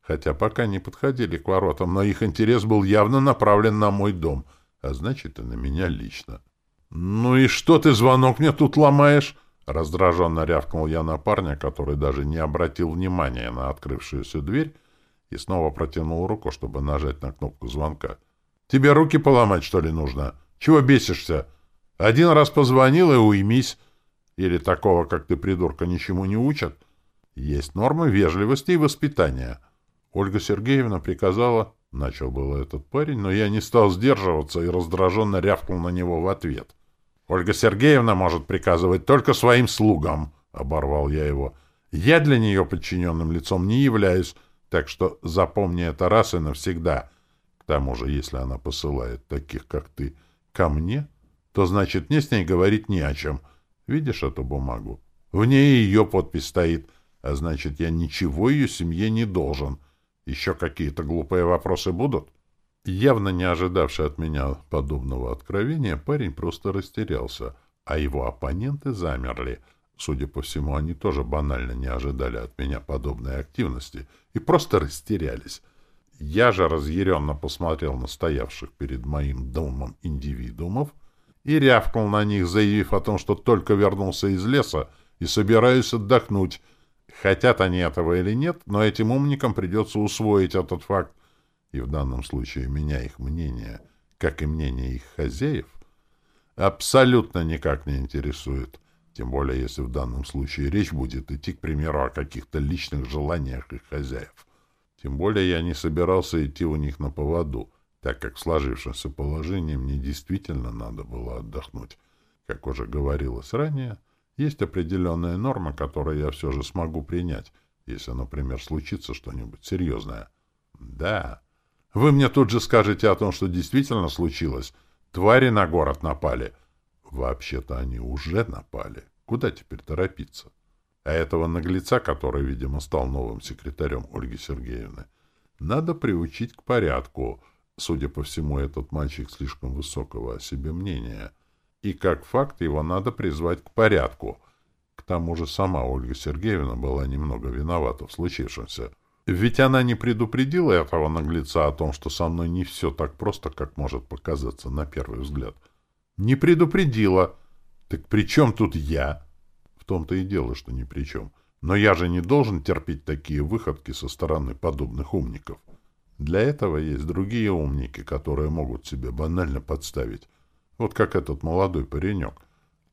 Хотя пока не подходили к воротам, но их интерес был явно направлен на мой дом, а значит и на меня лично. «Ну и что ты звонок мне тут ломаешь?» Раздраженно рявкнул я на парня, который даже не обратил внимания на открывшуюся дверь и снова протянул руку, чтобы нажать на кнопку звонка. «Тебе руки поломать, что ли, нужно? Чего бесишься? Один раз позвонил и уймись. Или такого, как ты, придурка, ничему не учат? Есть нормы вежливости и воспитания». Ольга Сергеевна приказала... Начал было этот парень, но я не стал сдерживаться и раздраженно рявкнул на него в ответ — Ольга Сергеевна может приказывать только своим слугам, — оборвал я его. Я для нее подчиненным лицом не являюсь, так что запомни это раз и навсегда. К тому же, если она посылает таких, как ты, ко мне, то значит мне с ней говорить не о чем. Видишь эту бумагу? В ней ее подпись стоит, а значит, я ничего ее семье не должен. Еще какие-то глупые вопросы будут? — Явно не ожидавший от меня подобного откровения, парень просто растерялся, а его оппоненты замерли. Судя по всему, они тоже банально не ожидали от меня подобной активности и просто растерялись. Я же разъяренно посмотрел на стоявших перед моим домом индивидуумов и рявкнул на них, заявив о том, что только вернулся из леса и собираюсь отдохнуть. Хотят они этого или нет, но этим умникам придется усвоить этот факт, и в данном случае меня их мнение, как и мнение их хозяев, абсолютно никак не интересует. Тем более, если в данном случае речь будет идти, к примеру, о каких-то личных желаниях их хозяев. Тем более я не собирался идти у них на поводу, так как в сложившемся положении мне действительно надо было отдохнуть. Как уже говорилось ранее, есть определенная норма, которую я все же смогу принять, если, например, случится что-нибудь серьезное. Да, вы мне тут же скажете о том, что действительно случилось. Твари на город напали. Вообще-то они уже напали. Куда теперь торопиться? А этого наглеца, который, видимо, стал новым секретарем Ольги Сергеевны, надо приучить к порядку. Судя по всему, этот мальчик слишком высокого о себе мнения. И как факт его надо призвать к порядку. К тому же сама Ольга Сергеевна была немного виновата в случившемся. Ведь она не предупредила этого наглеца о том, что со мной не все так просто, как может показаться на первый взгляд. Не предупредила. Так при чем тут я? В том-то и дело, что ни при чем. Но я же не должен терпеть такие выходки со стороны подобных умников. Для этого есть другие умники, которые могут себе банально подставить. Вот как этот молодой паренек.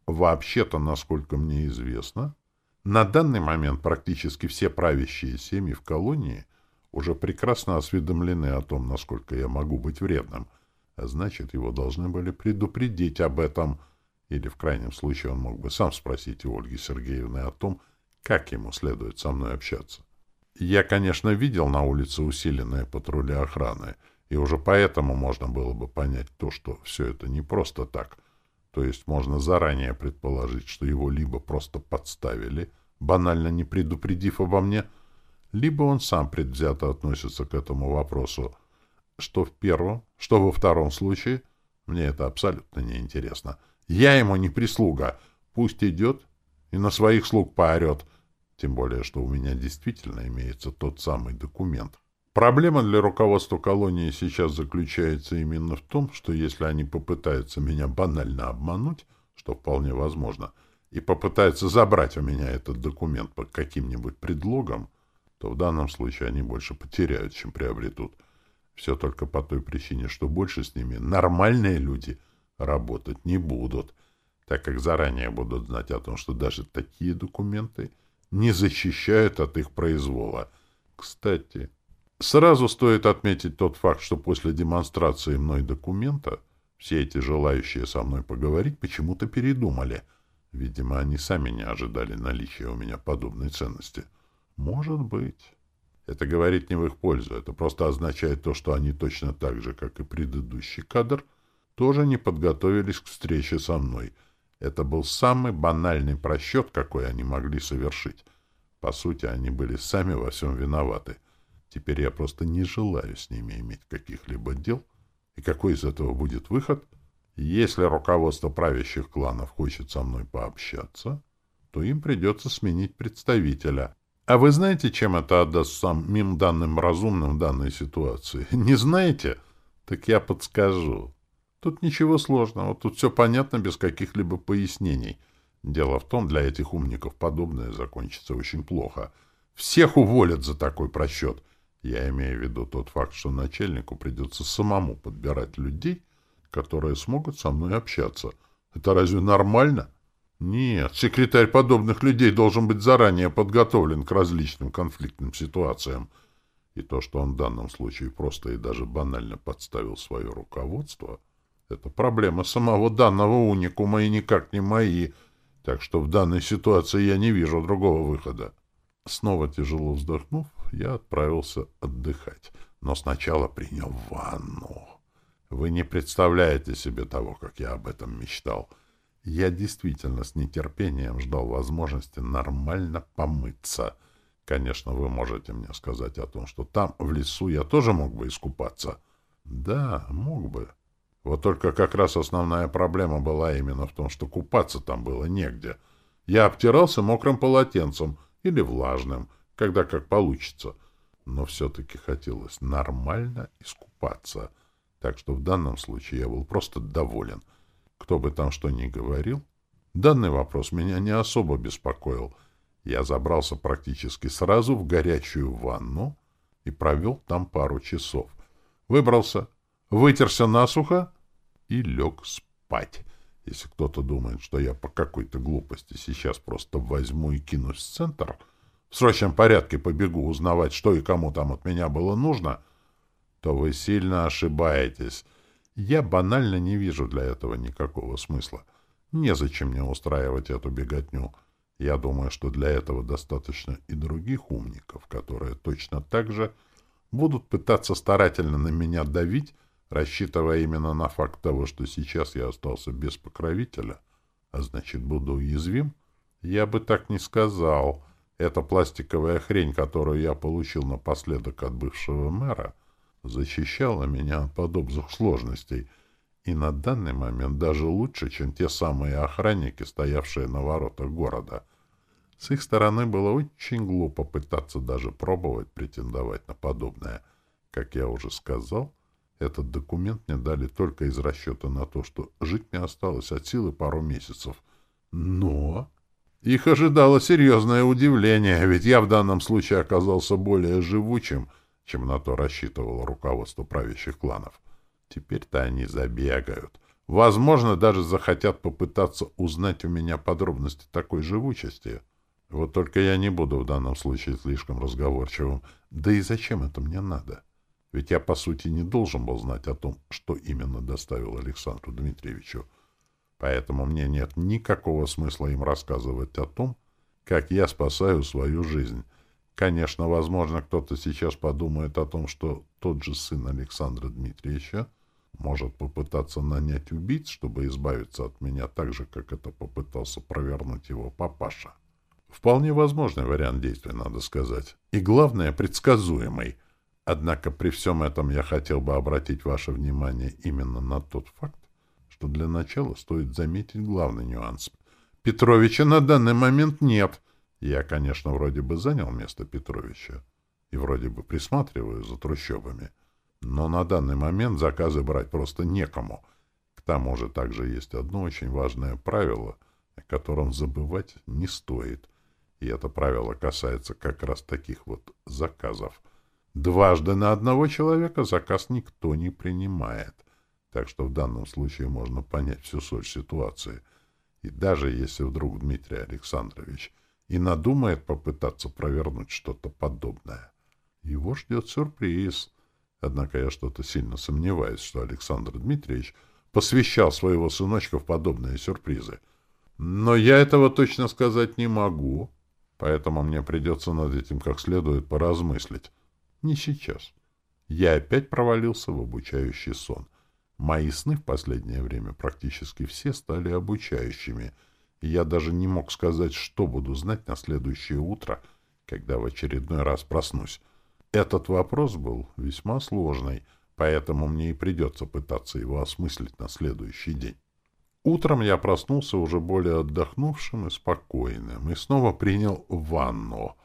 Вообще-то, насколько мне известно, на данный момент практически все правящие семьи в колонии уже прекрасно осведомлены о том, насколько я могу быть вредным, а значит, его должны были предупредить об этом, или в крайнем случае он мог бы сам спросить у Ольги Сергеевны о том, как ему следует со мной общаться. Я, конечно, видел на улице усиленные патрули охраны, и уже поэтому можно было бы понять то, что все это не просто так — то есть можно заранее предположить, что его либо просто подставили, банально не предупредив обо мне, либо он сам предвзято относится к этому вопросу. Что в первом, что во втором случае, мне это абсолютно неинтересно. Я ему не прислуга. Пусть идет и на своих слуг поорет. Тем более, что у меня действительно имеется тот самый документ. Проблема для руководства колонии сейчас заключается именно в том, что если они попытаются меня банально обмануть, что вполне возможно, и попытаются забрать у меня этот документ под каким-нибудь предлогом, то в данном случае они больше потеряют, чем приобретут. Все только по той причине, что больше с ними нормальные люди работать не будут, так как заранее будут знать о том, что даже такие документы не защищают от их произвола. Кстати... Сразу стоит отметить тот факт, что после демонстрации мной документа все эти желающие со мной поговорить почему-то передумали. Видимо, они сами не ожидали наличия у меня подобной ценности. Может быть. Это говорит не в их пользу. Это просто означает то, что они точно так же, как и предыдущий кадр, тоже не подготовились к встрече со мной. Это был самый банальный просчет, какой они могли совершить. По сути, они были сами во всем виноваты — Теперь я просто не желаю с ними иметь каких-либо дел. И какой из этого будет выход? Если руководство правящих кланов хочет со мной пообщаться, то им придется сменить представителя. А вы знаете, чем это отдаст самим данным разумным в данной ситуации? (laughs) Не знаете? Так я подскажу. Тут ничего сложного, тут все понятно без каких-либо пояснений. Дело в том, для этих умников подобное закончится очень плохо. Всех уволят за такой просчет. Я имею в виду тот факт, что начальнику придется самому подбирать людей, которые смогут со мной общаться. Это разве нормально? Нет, секретарь подобных людей должен быть заранее подготовлен к различным конфликтным ситуациям. И то, что он в данном случае просто и даже банально подставил свое руководство, это проблема самого данного уникума и никак не мои, так что в данной ситуации я не вижу другого выхода. Снова тяжело вздохнув, я отправился отдыхать, но сначала принял ванну. Вы не представляете себе того, как я об этом мечтал. Я действительно с нетерпением ждал возможности нормально помыться. Конечно, вы можете мне сказать о том, что там, в лесу, я тоже мог бы искупаться. Да, мог бы. Вот только как раз основная проблема была именно в том, что купаться там было негде. Я обтирался мокрым полотенцем или влажным — когда как получится. Но все-таки хотелось нормально искупаться. Так что в данном случае я был просто доволен. Кто бы там что ни говорил, данный вопрос меня не особо беспокоил. Я забрался практически сразу в горячую ванну и провел там пару часов. Выбрался, вытерся насухо и лег спать. Если кто-то думает, что я по какой-то глупости сейчас просто возьму и кинусь в центр — в срочном порядке побегу узнавать, что и кому там от меня было нужно, то вы сильно ошибаетесь. Я банально не вижу для этого никакого смысла. Незачем мне устраивать эту беготню. Я думаю, что для этого достаточно и других умников, которые точно так же будут пытаться старательно на меня давить, рассчитывая именно на факт того, что сейчас я остался без покровителя, а значит, буду уязвим. Я бы так не сказал. Эта пластиковая хрень, которую я получил напоследок от бывшего мэра, защищала меня от подобных сложностей, и на данный момент даже лучше, чем те самые охранники, стоявшие на воротах города. С их стороны было очень глупо пытаться даже пробовать претендовать на подобное. Как я уже сказал, этот документ мне дали только из расчета на то, что жить мне осталось от силы пару месяцев. Но их ожидало серьезное удивление, ведь я в данном случае оказался более живучим, чем на то рассчитывало руководство правящих кланов. Теперь-то они забегают. Возможно, даже захотят попытаться узнать у меня подробности такой живучести. Вот только я не буду в данном случае слишком разговорчивым. Да и зачем это мне надо? Ведь я, по сути, не должен был знать о том, что именно доставил Александру Дмитриевичу. Поэтому мне нет никакого смысла им рассказывать о том, как я спасаю свою жизнь. Конечно, возможно, кто-то сейчас подумает о том, что тот же сын Александра Дмитриевича может попытаться нанять убийц, чтобы избавиться от меня так же, как это попытался провернуть его папаша. Вполне возможный вариант действия, надо сказать. И главное, предсказуемый. Однако при всем этом я хотел бы обратить ваше внимание именно на тот факт, что для начала стоит заметить главный нюанс. Петровича на данный момент нет. Я, конечно, вроде бы занял место Петровича и вроде бы присматриваю за трущобами, но на данный момент заказы брать просто некому. К тому же также есть одно очень важное правило, о котором забывать не стоит. И это правило касается как раз таких вот заказов. Дважды на одного человека заказ никто не принимает. Так что в данном случае можно понять всю соль ситуации. И даже если вдруг Дмитрий Александрович и надумает попытаться провернуть что-то подобное, его ждет сюрприз. Однако я что-то сильно сомневаюсь, что Александр Дмитриевич посвящал своего сыночка в подобные сюрпризы. Но я этого точно сказать не могу. Поэтому мне придется над этим как следует поразмыслить. Не сейчас. Я опять провалился в обучающий сон. Мои сны в последнее время практически все стали обучающими, и я даже не мог сказать, что буду знать на следующее утро, когда в очередной раз проснусь. Этот вопрос был весьма сложный, поэтому мне и придется пытаться его осмыслить на следующий день. Утром я проснулся уже более отдохнувшим и спокойным и снова принял ванну.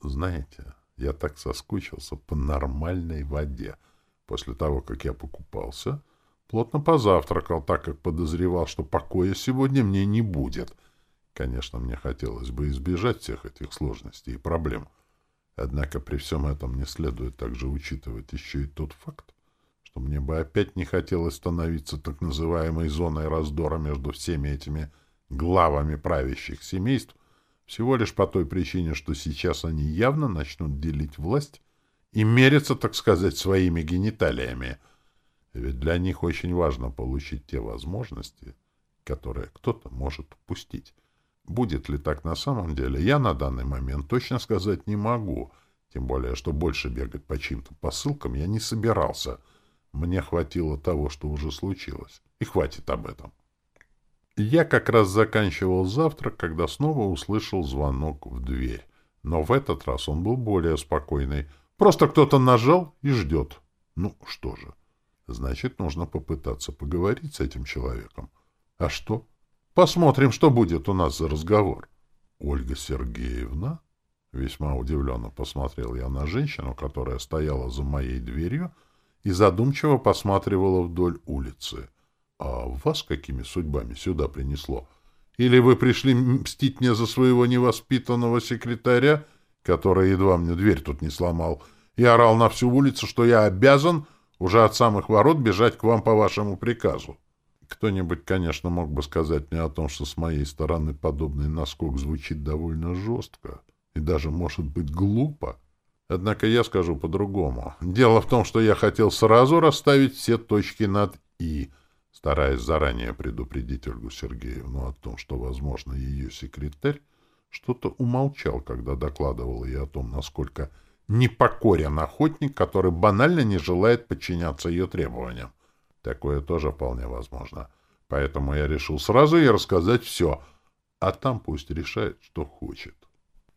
Знаете, я так соскучился по нормальной воде. После того, как я покупался, плотно позавтракал, так как подозревал, что покоя сегодня мне не будет. Конечно, мне хотелось бы избежать всех этих сложностей и проблем. Однако при всем этом не следует также учитывать еще и тот факт, что мне бы опять не хотелось становиться так называемой зоной раздора между всеми этими главами правящих семейств, всего лишь по той причине, что сейчас они явно начнут делить власть и мериться, так сказать, своими гениталиями. Ведь для них очень важно получить те возможности, которые кто-то может упустить. Будет ли так на самом деле, я на данный момент точно сказать не могу, тем более, что больше бегать по чьим-то посылкам я не собирался — мне хватило того, что уже случилось. И хватит об этом. Я как раз заканчивал завтрак, когда снова услышал звонок в дверь. Но в этот раз он был более спокойный. Просто кто-то нажал и ждет. Ну, что же. Значит, нужно попытаться поговорить с этим человеком. А что? Посмотрим, что будет у нас за разговор. Ольга Сергеевна? Весьма удивленно посмотрел я на женщину, которая стояла за моей дверью, и задумчиво посматривала вдоль улицы. — А вас какими судьбами сюда принесло? Или вы пришли мстить мне за своего невоспитанного секретаря, который едва мне дверь тут не сломал, и орал на всю улицу, что я обязан уже от самых ворот бежать к вам по вашему приказу? Кто-нибудь, конечно, мог бы сказать мне о том, что с моей стороны подобный наскок звучит довольно жестко и даже, может быть, глупо. Однако я скажу по-другому. Дело в том, что я хотел сразу расставить все точки над «и», стараясь заранее предупредить Ольгу Сергеевну о том, что, возможно, ее секретарь что-то умолчал, когда докладывал ей о том, насколько непокорен охотник, который банально не желает подчиняться ее требованиям. Такое тоже вполне возможно. Поэтому я решил сразу ей рассказать все, а там пусть решает, что хочет.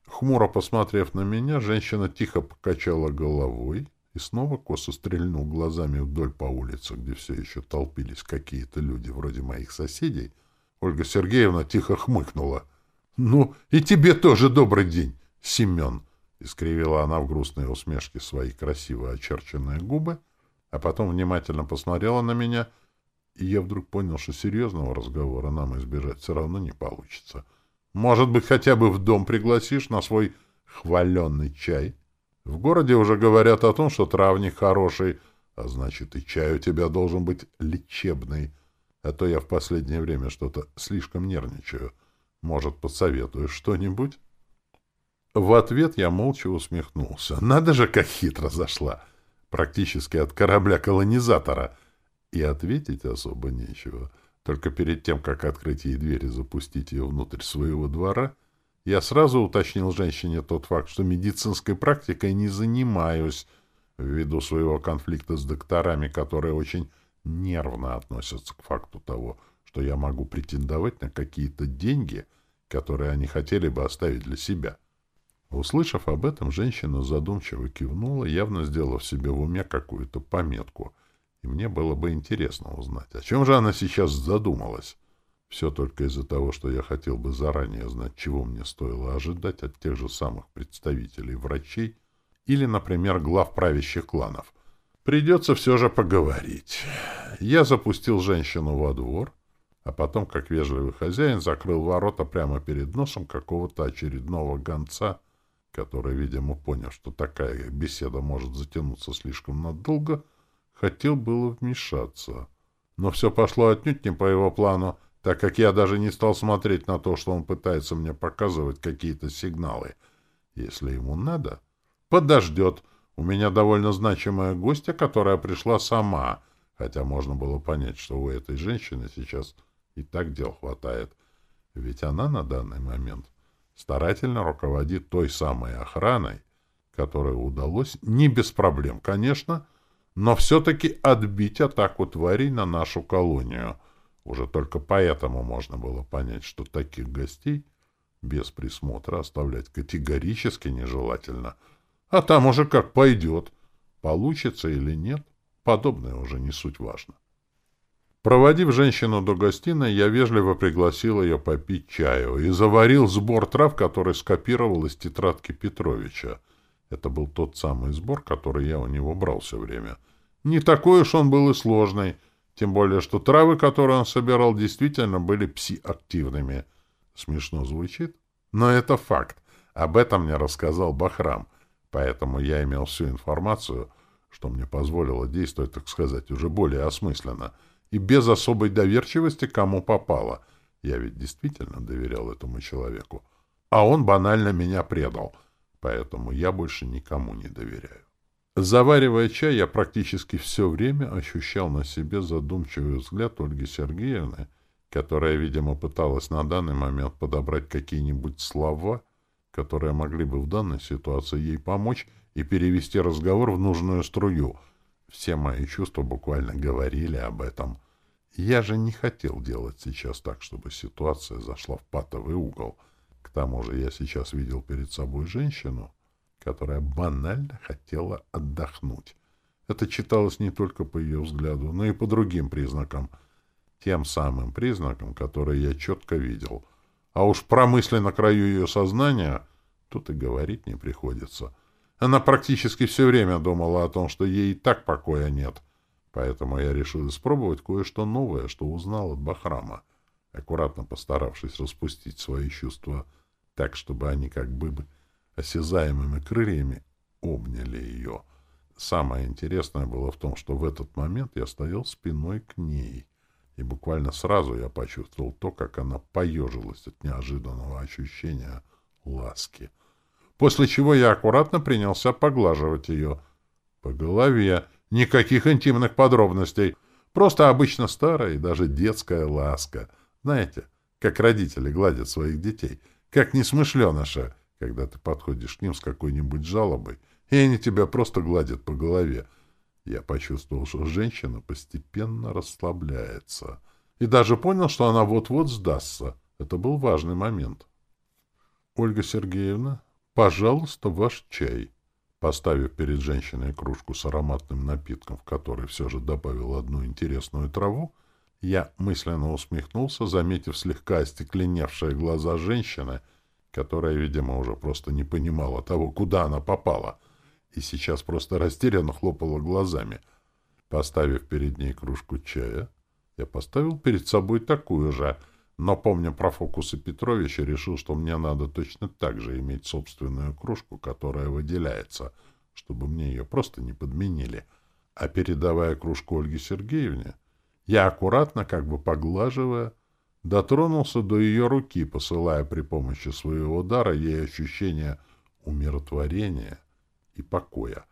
Хмуро посмотрев на меня, женщина тихо покачала головой и снова косо стрельнул глазами вдоль по улице, где все еще толпились какие-то люди вроде моих соседей. Ольга Сергеевна тихо хмыкнула. — Ну, и тебе тоже добрый день, Семен! — искривила она в грустной усмешке свои красиво очерченные губы, а потом внимательно посмотрела на меня, и я вдруг понял, что серьезного разговора нам избежать все равно не получится. — может быть, хотя бы в дом пригласишь на свой хваленный чай? В городе уже говорят о том, что травник хороший, а значит, и чай у тебя должен быть лечебный. А то я в последнее время что-то слишком нервничаю. Может, посоветуешь что-нибудь? В ответ я молча усмехнулся. Надо же, как хитро зашла. Практически от корабля-колонизатора. И ответить особо нечего. Только перед тем, как открыть ей дверь и запустить ее внутрь своего двора, я сразу уточнил женщине тот факт, что медицинской практикой не занимаюсь, ввиду своего конфликта с докторами, которые очень нервно относятся к факту того, что я могу претендовать на какие-то деньги, которые они хотели бы оставить для себя. Услышав об этом, женщина задумчиво кивнула, явно сделав себе в уме какую-то пометку. И мне было бы интересно узнать, о чем же она сейчас задумалась. Все только из-за того, что я хотел бы заранее знать, чего мне стоило ожидать от тех же самых представителей врачей или, например, глав правящих кланов. Придется все же поговорить. Я запустил женщину во двор, а потом, как вежливый хозяин, закрыл ворота прямо перед носом какого-то очередного гонца, который, видимо, понял, что такая беседа может затянуться слишком надолго, хотел было вмешаться. Но все пошло отнюдь не по его плану, так как я даже не стал смотреть на то, что он пытается мне показывать какие-то сигналы. Если ему надо, подождет. У меня довольно значимая гостья, которая пришла сама, хотя можно было понять, что у этой женщины сейчас и так дел хватает. Ведь она на данный момент старательно руководит той самой охраной, которой удалось не без проблем, конечно, но все-таки отбить атаку тварей на нашу колонию — уже только поэтому можно было понять, что таких гостей без присмотра оставлять категорически нежелательно. А там уже как пойдет. Получится или нет, подобное уже не суть важно. Проводив женщину до гостиной, я вежливо пригласил ее попить чаю и заварил сбор трав, который скопировал из тетрадки Петровича. Это был тот самый сбор, который я у него брал все время. Не такой уж он был и сложный — тем более, что травы, которые он собирал, действительно были пси-активными. Смешно звучит, но это факт. Об этом мне рассказал Бахрам, поэтому я имел всю информацию, что мне позволило действовать, так сказать, уже более осмысленно и без особой доверчивости кому попало. Я ведь действительно доверял этому человеку. А он банально меня предал, поэтому я больше никому не доверяю. Заваривая чай, я практически все время ощущал на себе задумчивый взгляд Ольги Сергеевны, которая, видимо, пыталась на данный момент подобрать какие-нибудь слова, которые могли бы в данной ситуации ей помочь и перевести разговор в нужную струю. Все мои чувства буквально говорили об этом. Я же не хотел делать сейчас так, чтобы ситуация зашла в патовый угол. К тому же я сейчас видел перед собой женщину, которая банально хотела отдохнуть. Это читалось не только по ее взгляду, но и по другим признакам. Тем самым признакам, которые я четко видел. А уж про мысли на краю ее сознания тут и говорить не приходится. Она практически все время думала о том, что ей и так покоя нет. Поэтому я решил испробовать кое-что новое, что узнал от Бахрама, аккуратно постаравшись распустить свои чувства так, чтобы они как бы осязаемыми крыльями обняли ее. Самое интересное было в том, что в этот момент я стоял спиной к ней, и буквально сразу я почувствовал то, как она поежилась от неожиданного ощущения ласки. После чего я аккуратно принялся поглаживать ее по голове. Никаких интимных подробностей. Просто обычно старая и даже детская ласка. Знаете, как родители гладят своих детей. Как несмышленыша когда ты подходишь к ним с какой-нибудь жалобой, и они тебя просто гладят по голове. Я почувствовал, что женщина постепенно расслабляется. И даже понял, что она вот-вот сдастся. Это был важный момент. «Ольга Сергеевна, пожалуйста, ваш чай». Поставив перед женщиной кружку с ароматным напитком, в который все же добавил одну интересную траву, я мысленно усмехнулся, заметив слегка остекленевшие глаза женщины — которая, видимо, уже просто не понимала того, куда она попала, и сейчас просто растерянно хлопала глазами. Поставив перед ней кружку чая, я поставил перед собой такую же, но, помня про фокусы Петровича, решил, что мне надо точно так же иметь собственную кружку, которая выделяется, чтобы мне ее просто не подменили. А передавая кружку Ольге Сергеевне, Я аккуратно, как бы поглаживая, дотронулся до ее руки, посылая при помощи своего дара ей ощущение умиротворения и покоя.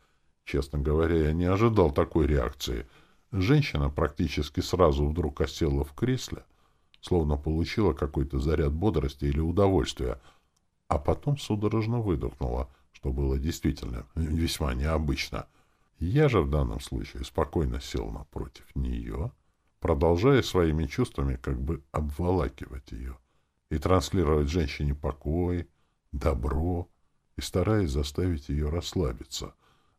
Честно говоря, я не ожидал такой реакции. Женщина практически сразу вдруг осела в кресле, словно получила какой-то заряд бодрости или удовольствия, а потом судорожно выдохнула, что было действительно весьма необычно. Я же в данном случае спокойно сел напротив нее — продолжая своими чувствами как бы обволакивать ее и транслировать женщине покой, добро и стараясь заставить ее расслабиться.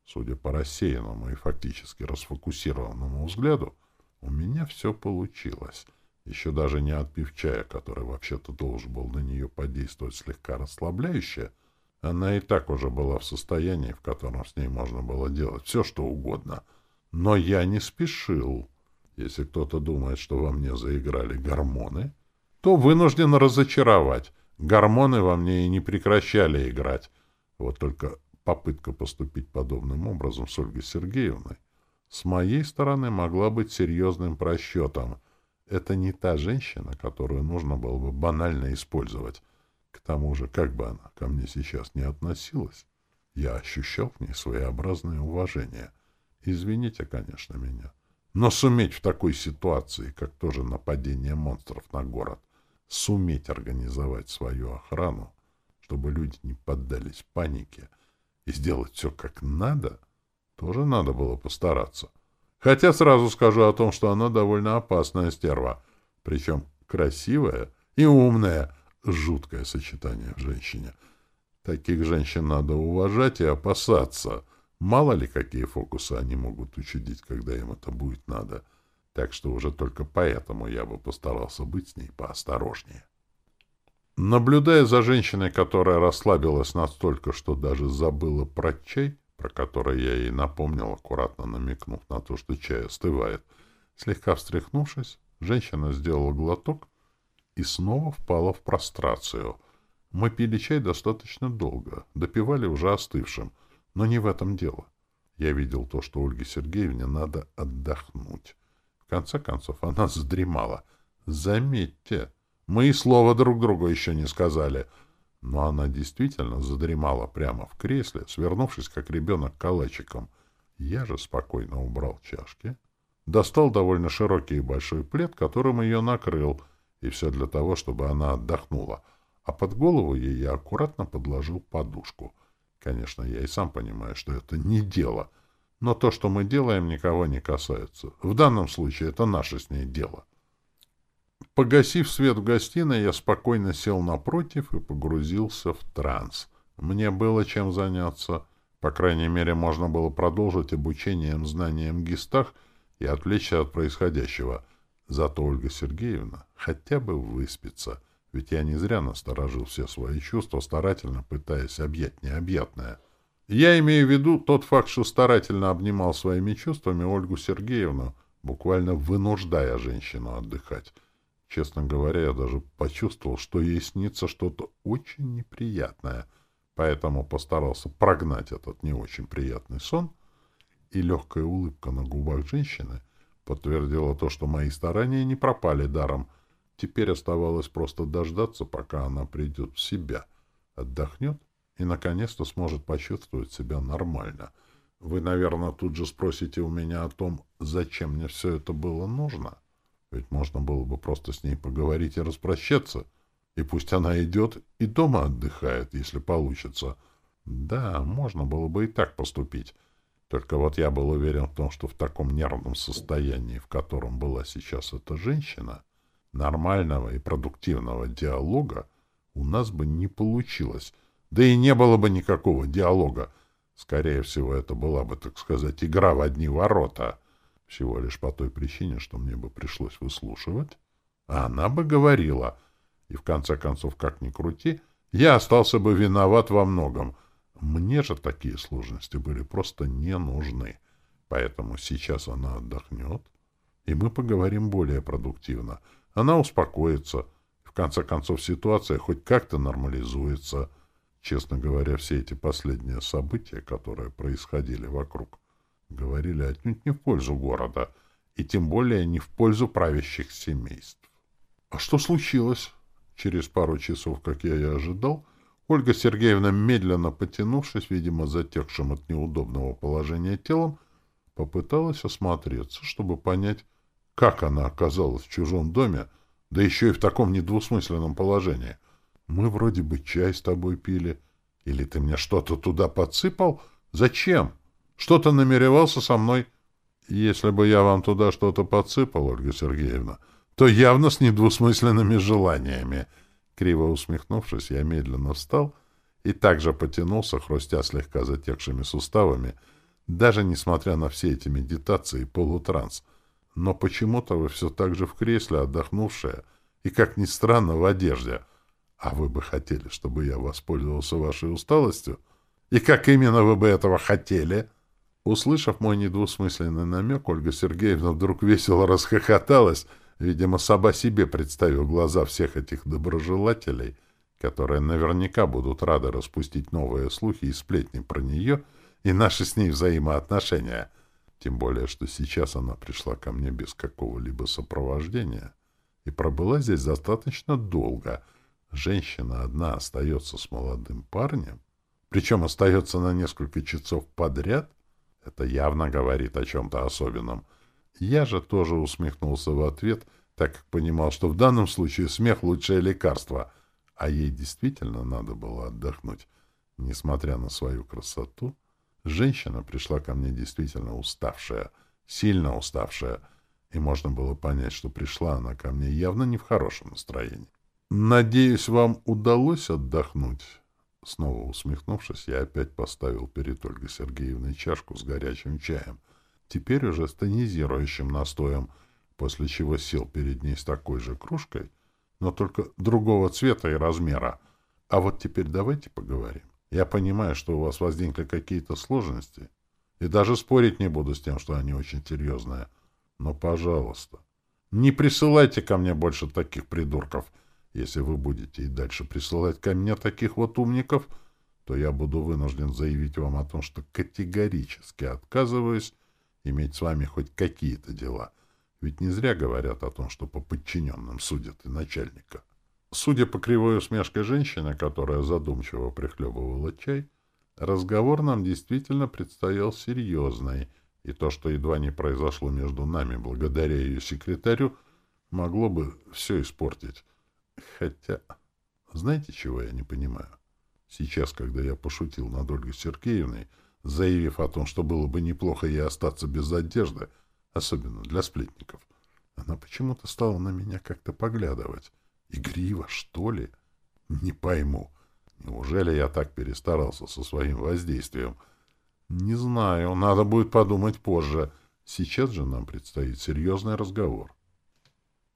Судя по рассеянному и фактически расфокусированному взгляду, у меня все получилось. Еще даже не отпив чая, который вообще-то должен был на нее подействовать слегка расслабляюще, она и так уже была в состоянии, в котором с ней можно было делать все, что угодно. Но я не спешил. Если кто-то думает, что во мне заиграли гормоны, то вынужден разочаровать. Гормоны во мне и не прекращали играть. Вот только попытка поступить подобным образом с Ольгой Сергеевной с моей стороны могла быть серьезным просчетом. Это не та женщина, которую нужно было бы банально использовать. К тому же, как бы она ко мне сейчас не относилась, я ощущал в ней своеобразное уважение. Извините, конечно, меня. Но суметь в такой ситуации, как тоже нападение монстров на город, суметь организовать свою охрану, чтобы люди не поддались панике, и сделать все как надо, тоже надо было постараться. Хотя сразу скажу о том, что она довольно опасная стерва, причем красивая и умная, жуткое сочетание в женщине. Таких женщин надо уважать и опасаться — Мало ли, какие фокусы они могут учудить, когда им это будет надо. Так что уже только поэтому я бы постарался быть с ней поосторожнее. Наблюдая за женщиной, которая расслабилась настолько, что даже забыла про чай, про который я ей напомнил, аккуратно намекнув на то, что чай остывает, слегка встряхнувшись, женщина сделала глоток и снова впала в прострацию. Мы пили чай достаточно долго, допивали уже остывшим — но не в этом дело. Я видел то, что Ольге Сергеевне надо отдохнуть. В конце концов, она (laughs) задремала. Заметьте, мы и слова друг другу еще не сказали. Но она действительно задремала прямо в кресле, свернувшись, как ребенок, калачиком. Я же спокойно убрал чашки, достал довольно широкий и большой плед, которым ее накрыл, и все для того, чтобы она отдохнула. А под голову ей я аккуратно подложил подушку — Конечно, я и сам понимаю, что это не дело. Но то, что мы делаем, никого не касается. В данном случае это наше с ней дело. Погасив свет в гостиной, я спокойно сел напротив и погрузился в транс. Мне было чем заняться. По крайней мере, можно было продолжить обучением знаниям гистах и отвлечься от происходящего. Зато Ольга Сергеевна хотя бы выспится — ведь я не зря насторожил все свои чувства, старательно пытаясь объять необъятное. Я имею в виду тот факт, что старательно обнимал своими чувствами Ольгу Сергеевну, буквально вынуждая женщину отдыхать. Честно говоря, я даже почувствовал, что ей снится что-то очень неприятное, поэтому постарался прогнать этот не очень приятный сон, и легкая улыбка на губах женщины подтвердила то, что мои старания не пропали даром — Теперь оставалось просто дождаться, пока она придет в себя, отдохнет и, наконец-то, сможет почувствовать себя нормально. Вы, наверное, тут же спросите у меня о том, зачем мне все это было нужно. Ведь можно было бы просто с ней поговорить и распрощаться, и пусть она идет и дома отдыхает, если получится. Да, можно было бы и так поступить. Только вот я был уверен в том, что в таком нервном состоянии, в котором была сейчас эта женщина, Нормального и продуктивного диалога у нас бы не получилось. Да и не было бы никакого диалога. Скорее всего, это была бы, так сказать, игра в одни ворота. Всего лишь по той причине, что мне бы пришлось выслушивать. А она бы говорила. И в конце концов, как ни крути, я остался бы виноват во многом. Мне же такие сложности были просто не нужны. Поэтому сейчас она отдохнет, и мы поговорим более продуктивно — она успокоится. В конце концов, ситуация хоть как-то нормализуется. Честно говоря, все эти последние события, которые происходили вокруг, говорили отнюдь не в пользу города. и тем более не в пользу правящих семейств. А что случилось? Через пару часов, как я и ожидал, Ольга Сергеевна, медленно потянувшись, видимо, затекшим от неудобного положения телом, попыталась осмотреться, чтобы понять, как она оказалась в чужом доме, да еще и в таком недвусмысленном положении. Мы вроде бы чай с тобой пили. Или ты мне что-то туда подсыпал? Зачем? Что-то намеревался со мной? Если бы я вам туда что-то подсыпал, Ольга Сергеевна, то явно с недвусмысленными желаниями. Криво усмехнувшись, я медленно встал и также потянулся, хрустя слегка затекшими суставами, даже несмотря на все эти медитации и полутранс. Но почему-то вы все так же в кресле, отдохнувшая, и, как ни странно, в одежде. А вы бы хотели, чтобы я воспользовался вашей усталостью? И как именно вы бы этого хотели?» Услышав мой недвусмысленный намек, Ольга Сергеевна вдруг весело расхохоталась, видимо, сама себе представив глаза всех этих доброжелателей, которые наверняка будут рады распустить новые слухи и сплетни про нее и наши с ней взаимоотношения. Тем более, что сейчас она пришла ко мне без какого-либо сопровождения и пробыла здесь достаточно долго. Женщина одна остается с молодым парнем, причем остается на несколько часов подряд, это явно говорит о чем-то особенном. Я же тоже усмехнулся в ответ, так как понимал, что в данном случае смех — лучшее лекарство, а ей действительно надо было отдохнуть. Несмотря на свою красоту, женщина пришла ко мне действительно уставшая, сильно уставшая, и можно было понять, что пришла она ко мне явно не в хорошем настроении. «Надеюсь, вам удалось отдохнуть?» Снова усмехнувшись, я опять поставил перед Ольгой Сергеевной чашку с горячим чаем, теперь уже с тонизирующим настоем, после чего сел перед ней с такой же кружкой, но только другого цвета и размера. А вот теперь давайте поговорим. Я понимаю, что у вас возникли какие-то сложности, и даже спорить не буду с тем, что они очень серьезные. Но, пожалуйста, не присылайте ко мне больше таких придурков — если вы будете и дальше присылать ко мне таких вот умников, то я буду вынужден заявить вам о том, что категорически отказываюсь иметь с вами хоть какие-то дела. Ведь не зря говорят о том, что по подчиненным судят и начальника. Судя по кривой усмешке женщины, которая задумчиво прихлебывала чай, разговор нам действительно предстоял серьезный, и то, что едва не произошло между нами благодаря ее секретарю, могло бы все испортить. Хотя, знаете, чего я не понимаю? Сейчас, когда я пошутил над Ольгой Сергеевной, заявив о том, что было бы неплохо ей остаться без одежды, особенно для сплетников, она почему-то стала на меня как-то поглядывать. Игриво, что ли? Не пойму. Неужели я так перестарался со своим воздействием? Не знаю, надо будет подумать позже. Сейчас же нам предстоит серьезный разговор.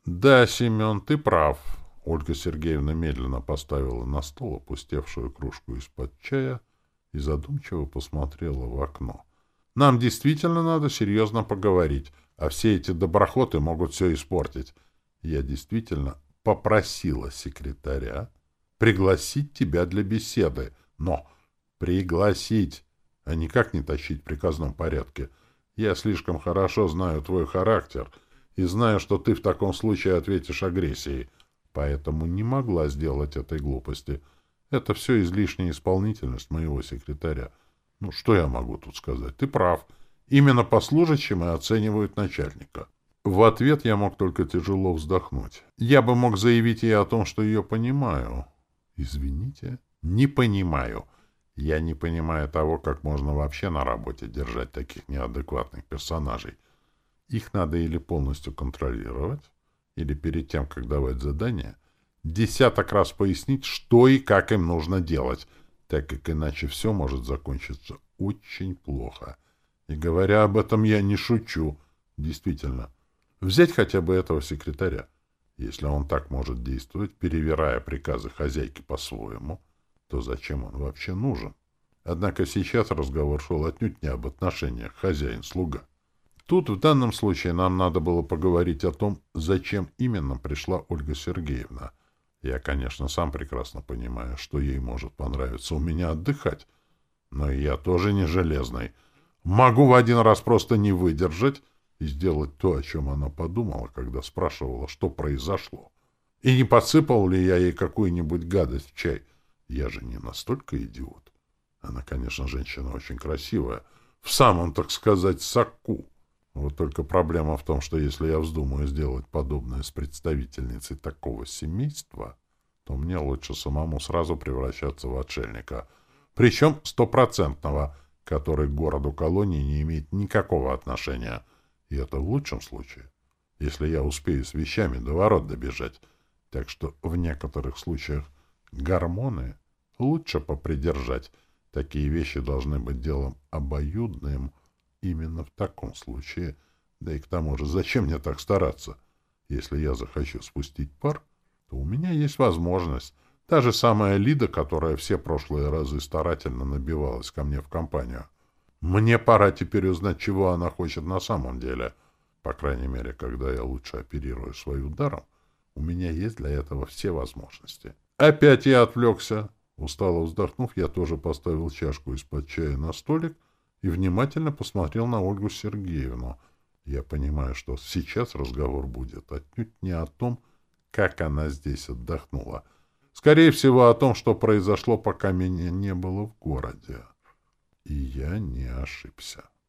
Да, Семен, ты прав. Ольга Сергеевна медленно поставила на стол опустевшую кружку из-под чая и задумчиво посмотрела в окно. «Нам действительно надо серьезно поговорить, а все эти доброхоты могут все испортить. Я действительно попросила секретаря пригласить тебя для беседы, но пригласить, а никак не тащить в приказном порядке. Я слишком хорошо знаю твой характер и знаю, что ты в таком случае ответишь агрессией» поэтому не могла сделать этой глупости. Это все излишняя исполнительность моего секретаря. Ну, что я могу тут сказать? Ты прав. Именно по служащим и оценивают начальника. В ответ я мог только тяжело вздохнуть. Я бы мог заявить ей о том, что ее понимаю. Извините, не понимаю. Я не понимаю того, как можно вообще на работе держать таких неадекватных персонажей. Их надо или полностью контролировать, или перед тем, как давать задание, десяток раз пояснить, что и как им нужно делать, так как иначе все может закончиться очень плохо. И говоря об этом, я не шучу. Действительно. Взять хотя бы этого секретаря. Если он так может действовать, перевирая приказы хозяйки по-своему, то зачем он вообще нужен? Однако сейчас разговор шел отнюдь не об отношениях хозяин-слуга. Тут в данном случае нам надо было поговорить о том, зачем именно пришла Ольга Сергеевна. Я, конечно, сам прекрасно понимаю, что ей может понравиться у меня отдыхать, но я тоже не железный. Могу в один раз просто не выдержать и сделать то, о чем она подумала, когда спрашивала, что произошло. И не подсыпал ли я ей какую-нибудь гадость в чай? Я же не настолько идиот. Она, конечно, женщина очень красивая, в самом, так сказать, соку. Вот только проблема в том, что если я вздумаю сделать подобное с представительницей такого семейства, то мне лучше самому сразу превращаться в отшельника. Причем стопроцентного, который к городу колонии не имеет никакого отношения. И это в лучшем случае, если я успею с вещами до ворот добежать. Так что в некоторых случаях гормоны лучше попридержать. Такие вещи должны быть делом обоюдным именно в таком случае. Да и к тому же, зачем мне так стараться? Если я захочу спустить пар, то у меня есть возможность. Та же самая Лида, которая все прошлые разы старательно набивалась ко мне в компанию. Мне пора теперь узнать, чего она хочет на самом деле. По крайней мере, когда я лучше оперирую свою даром, у меня есть для этого все возможности. Опять я отвлекся. Устало вздохнув, я тоже поставил чашку из-под чая на столик и внимательно посмотрел на Ольгу Сергеевну. Я понимаю, что сейчас разговор будет отнюдь не о том, как она здесь отдохнула. Скорее всего, о том, что произошло, пока меня не было в городе. И я не ошибся.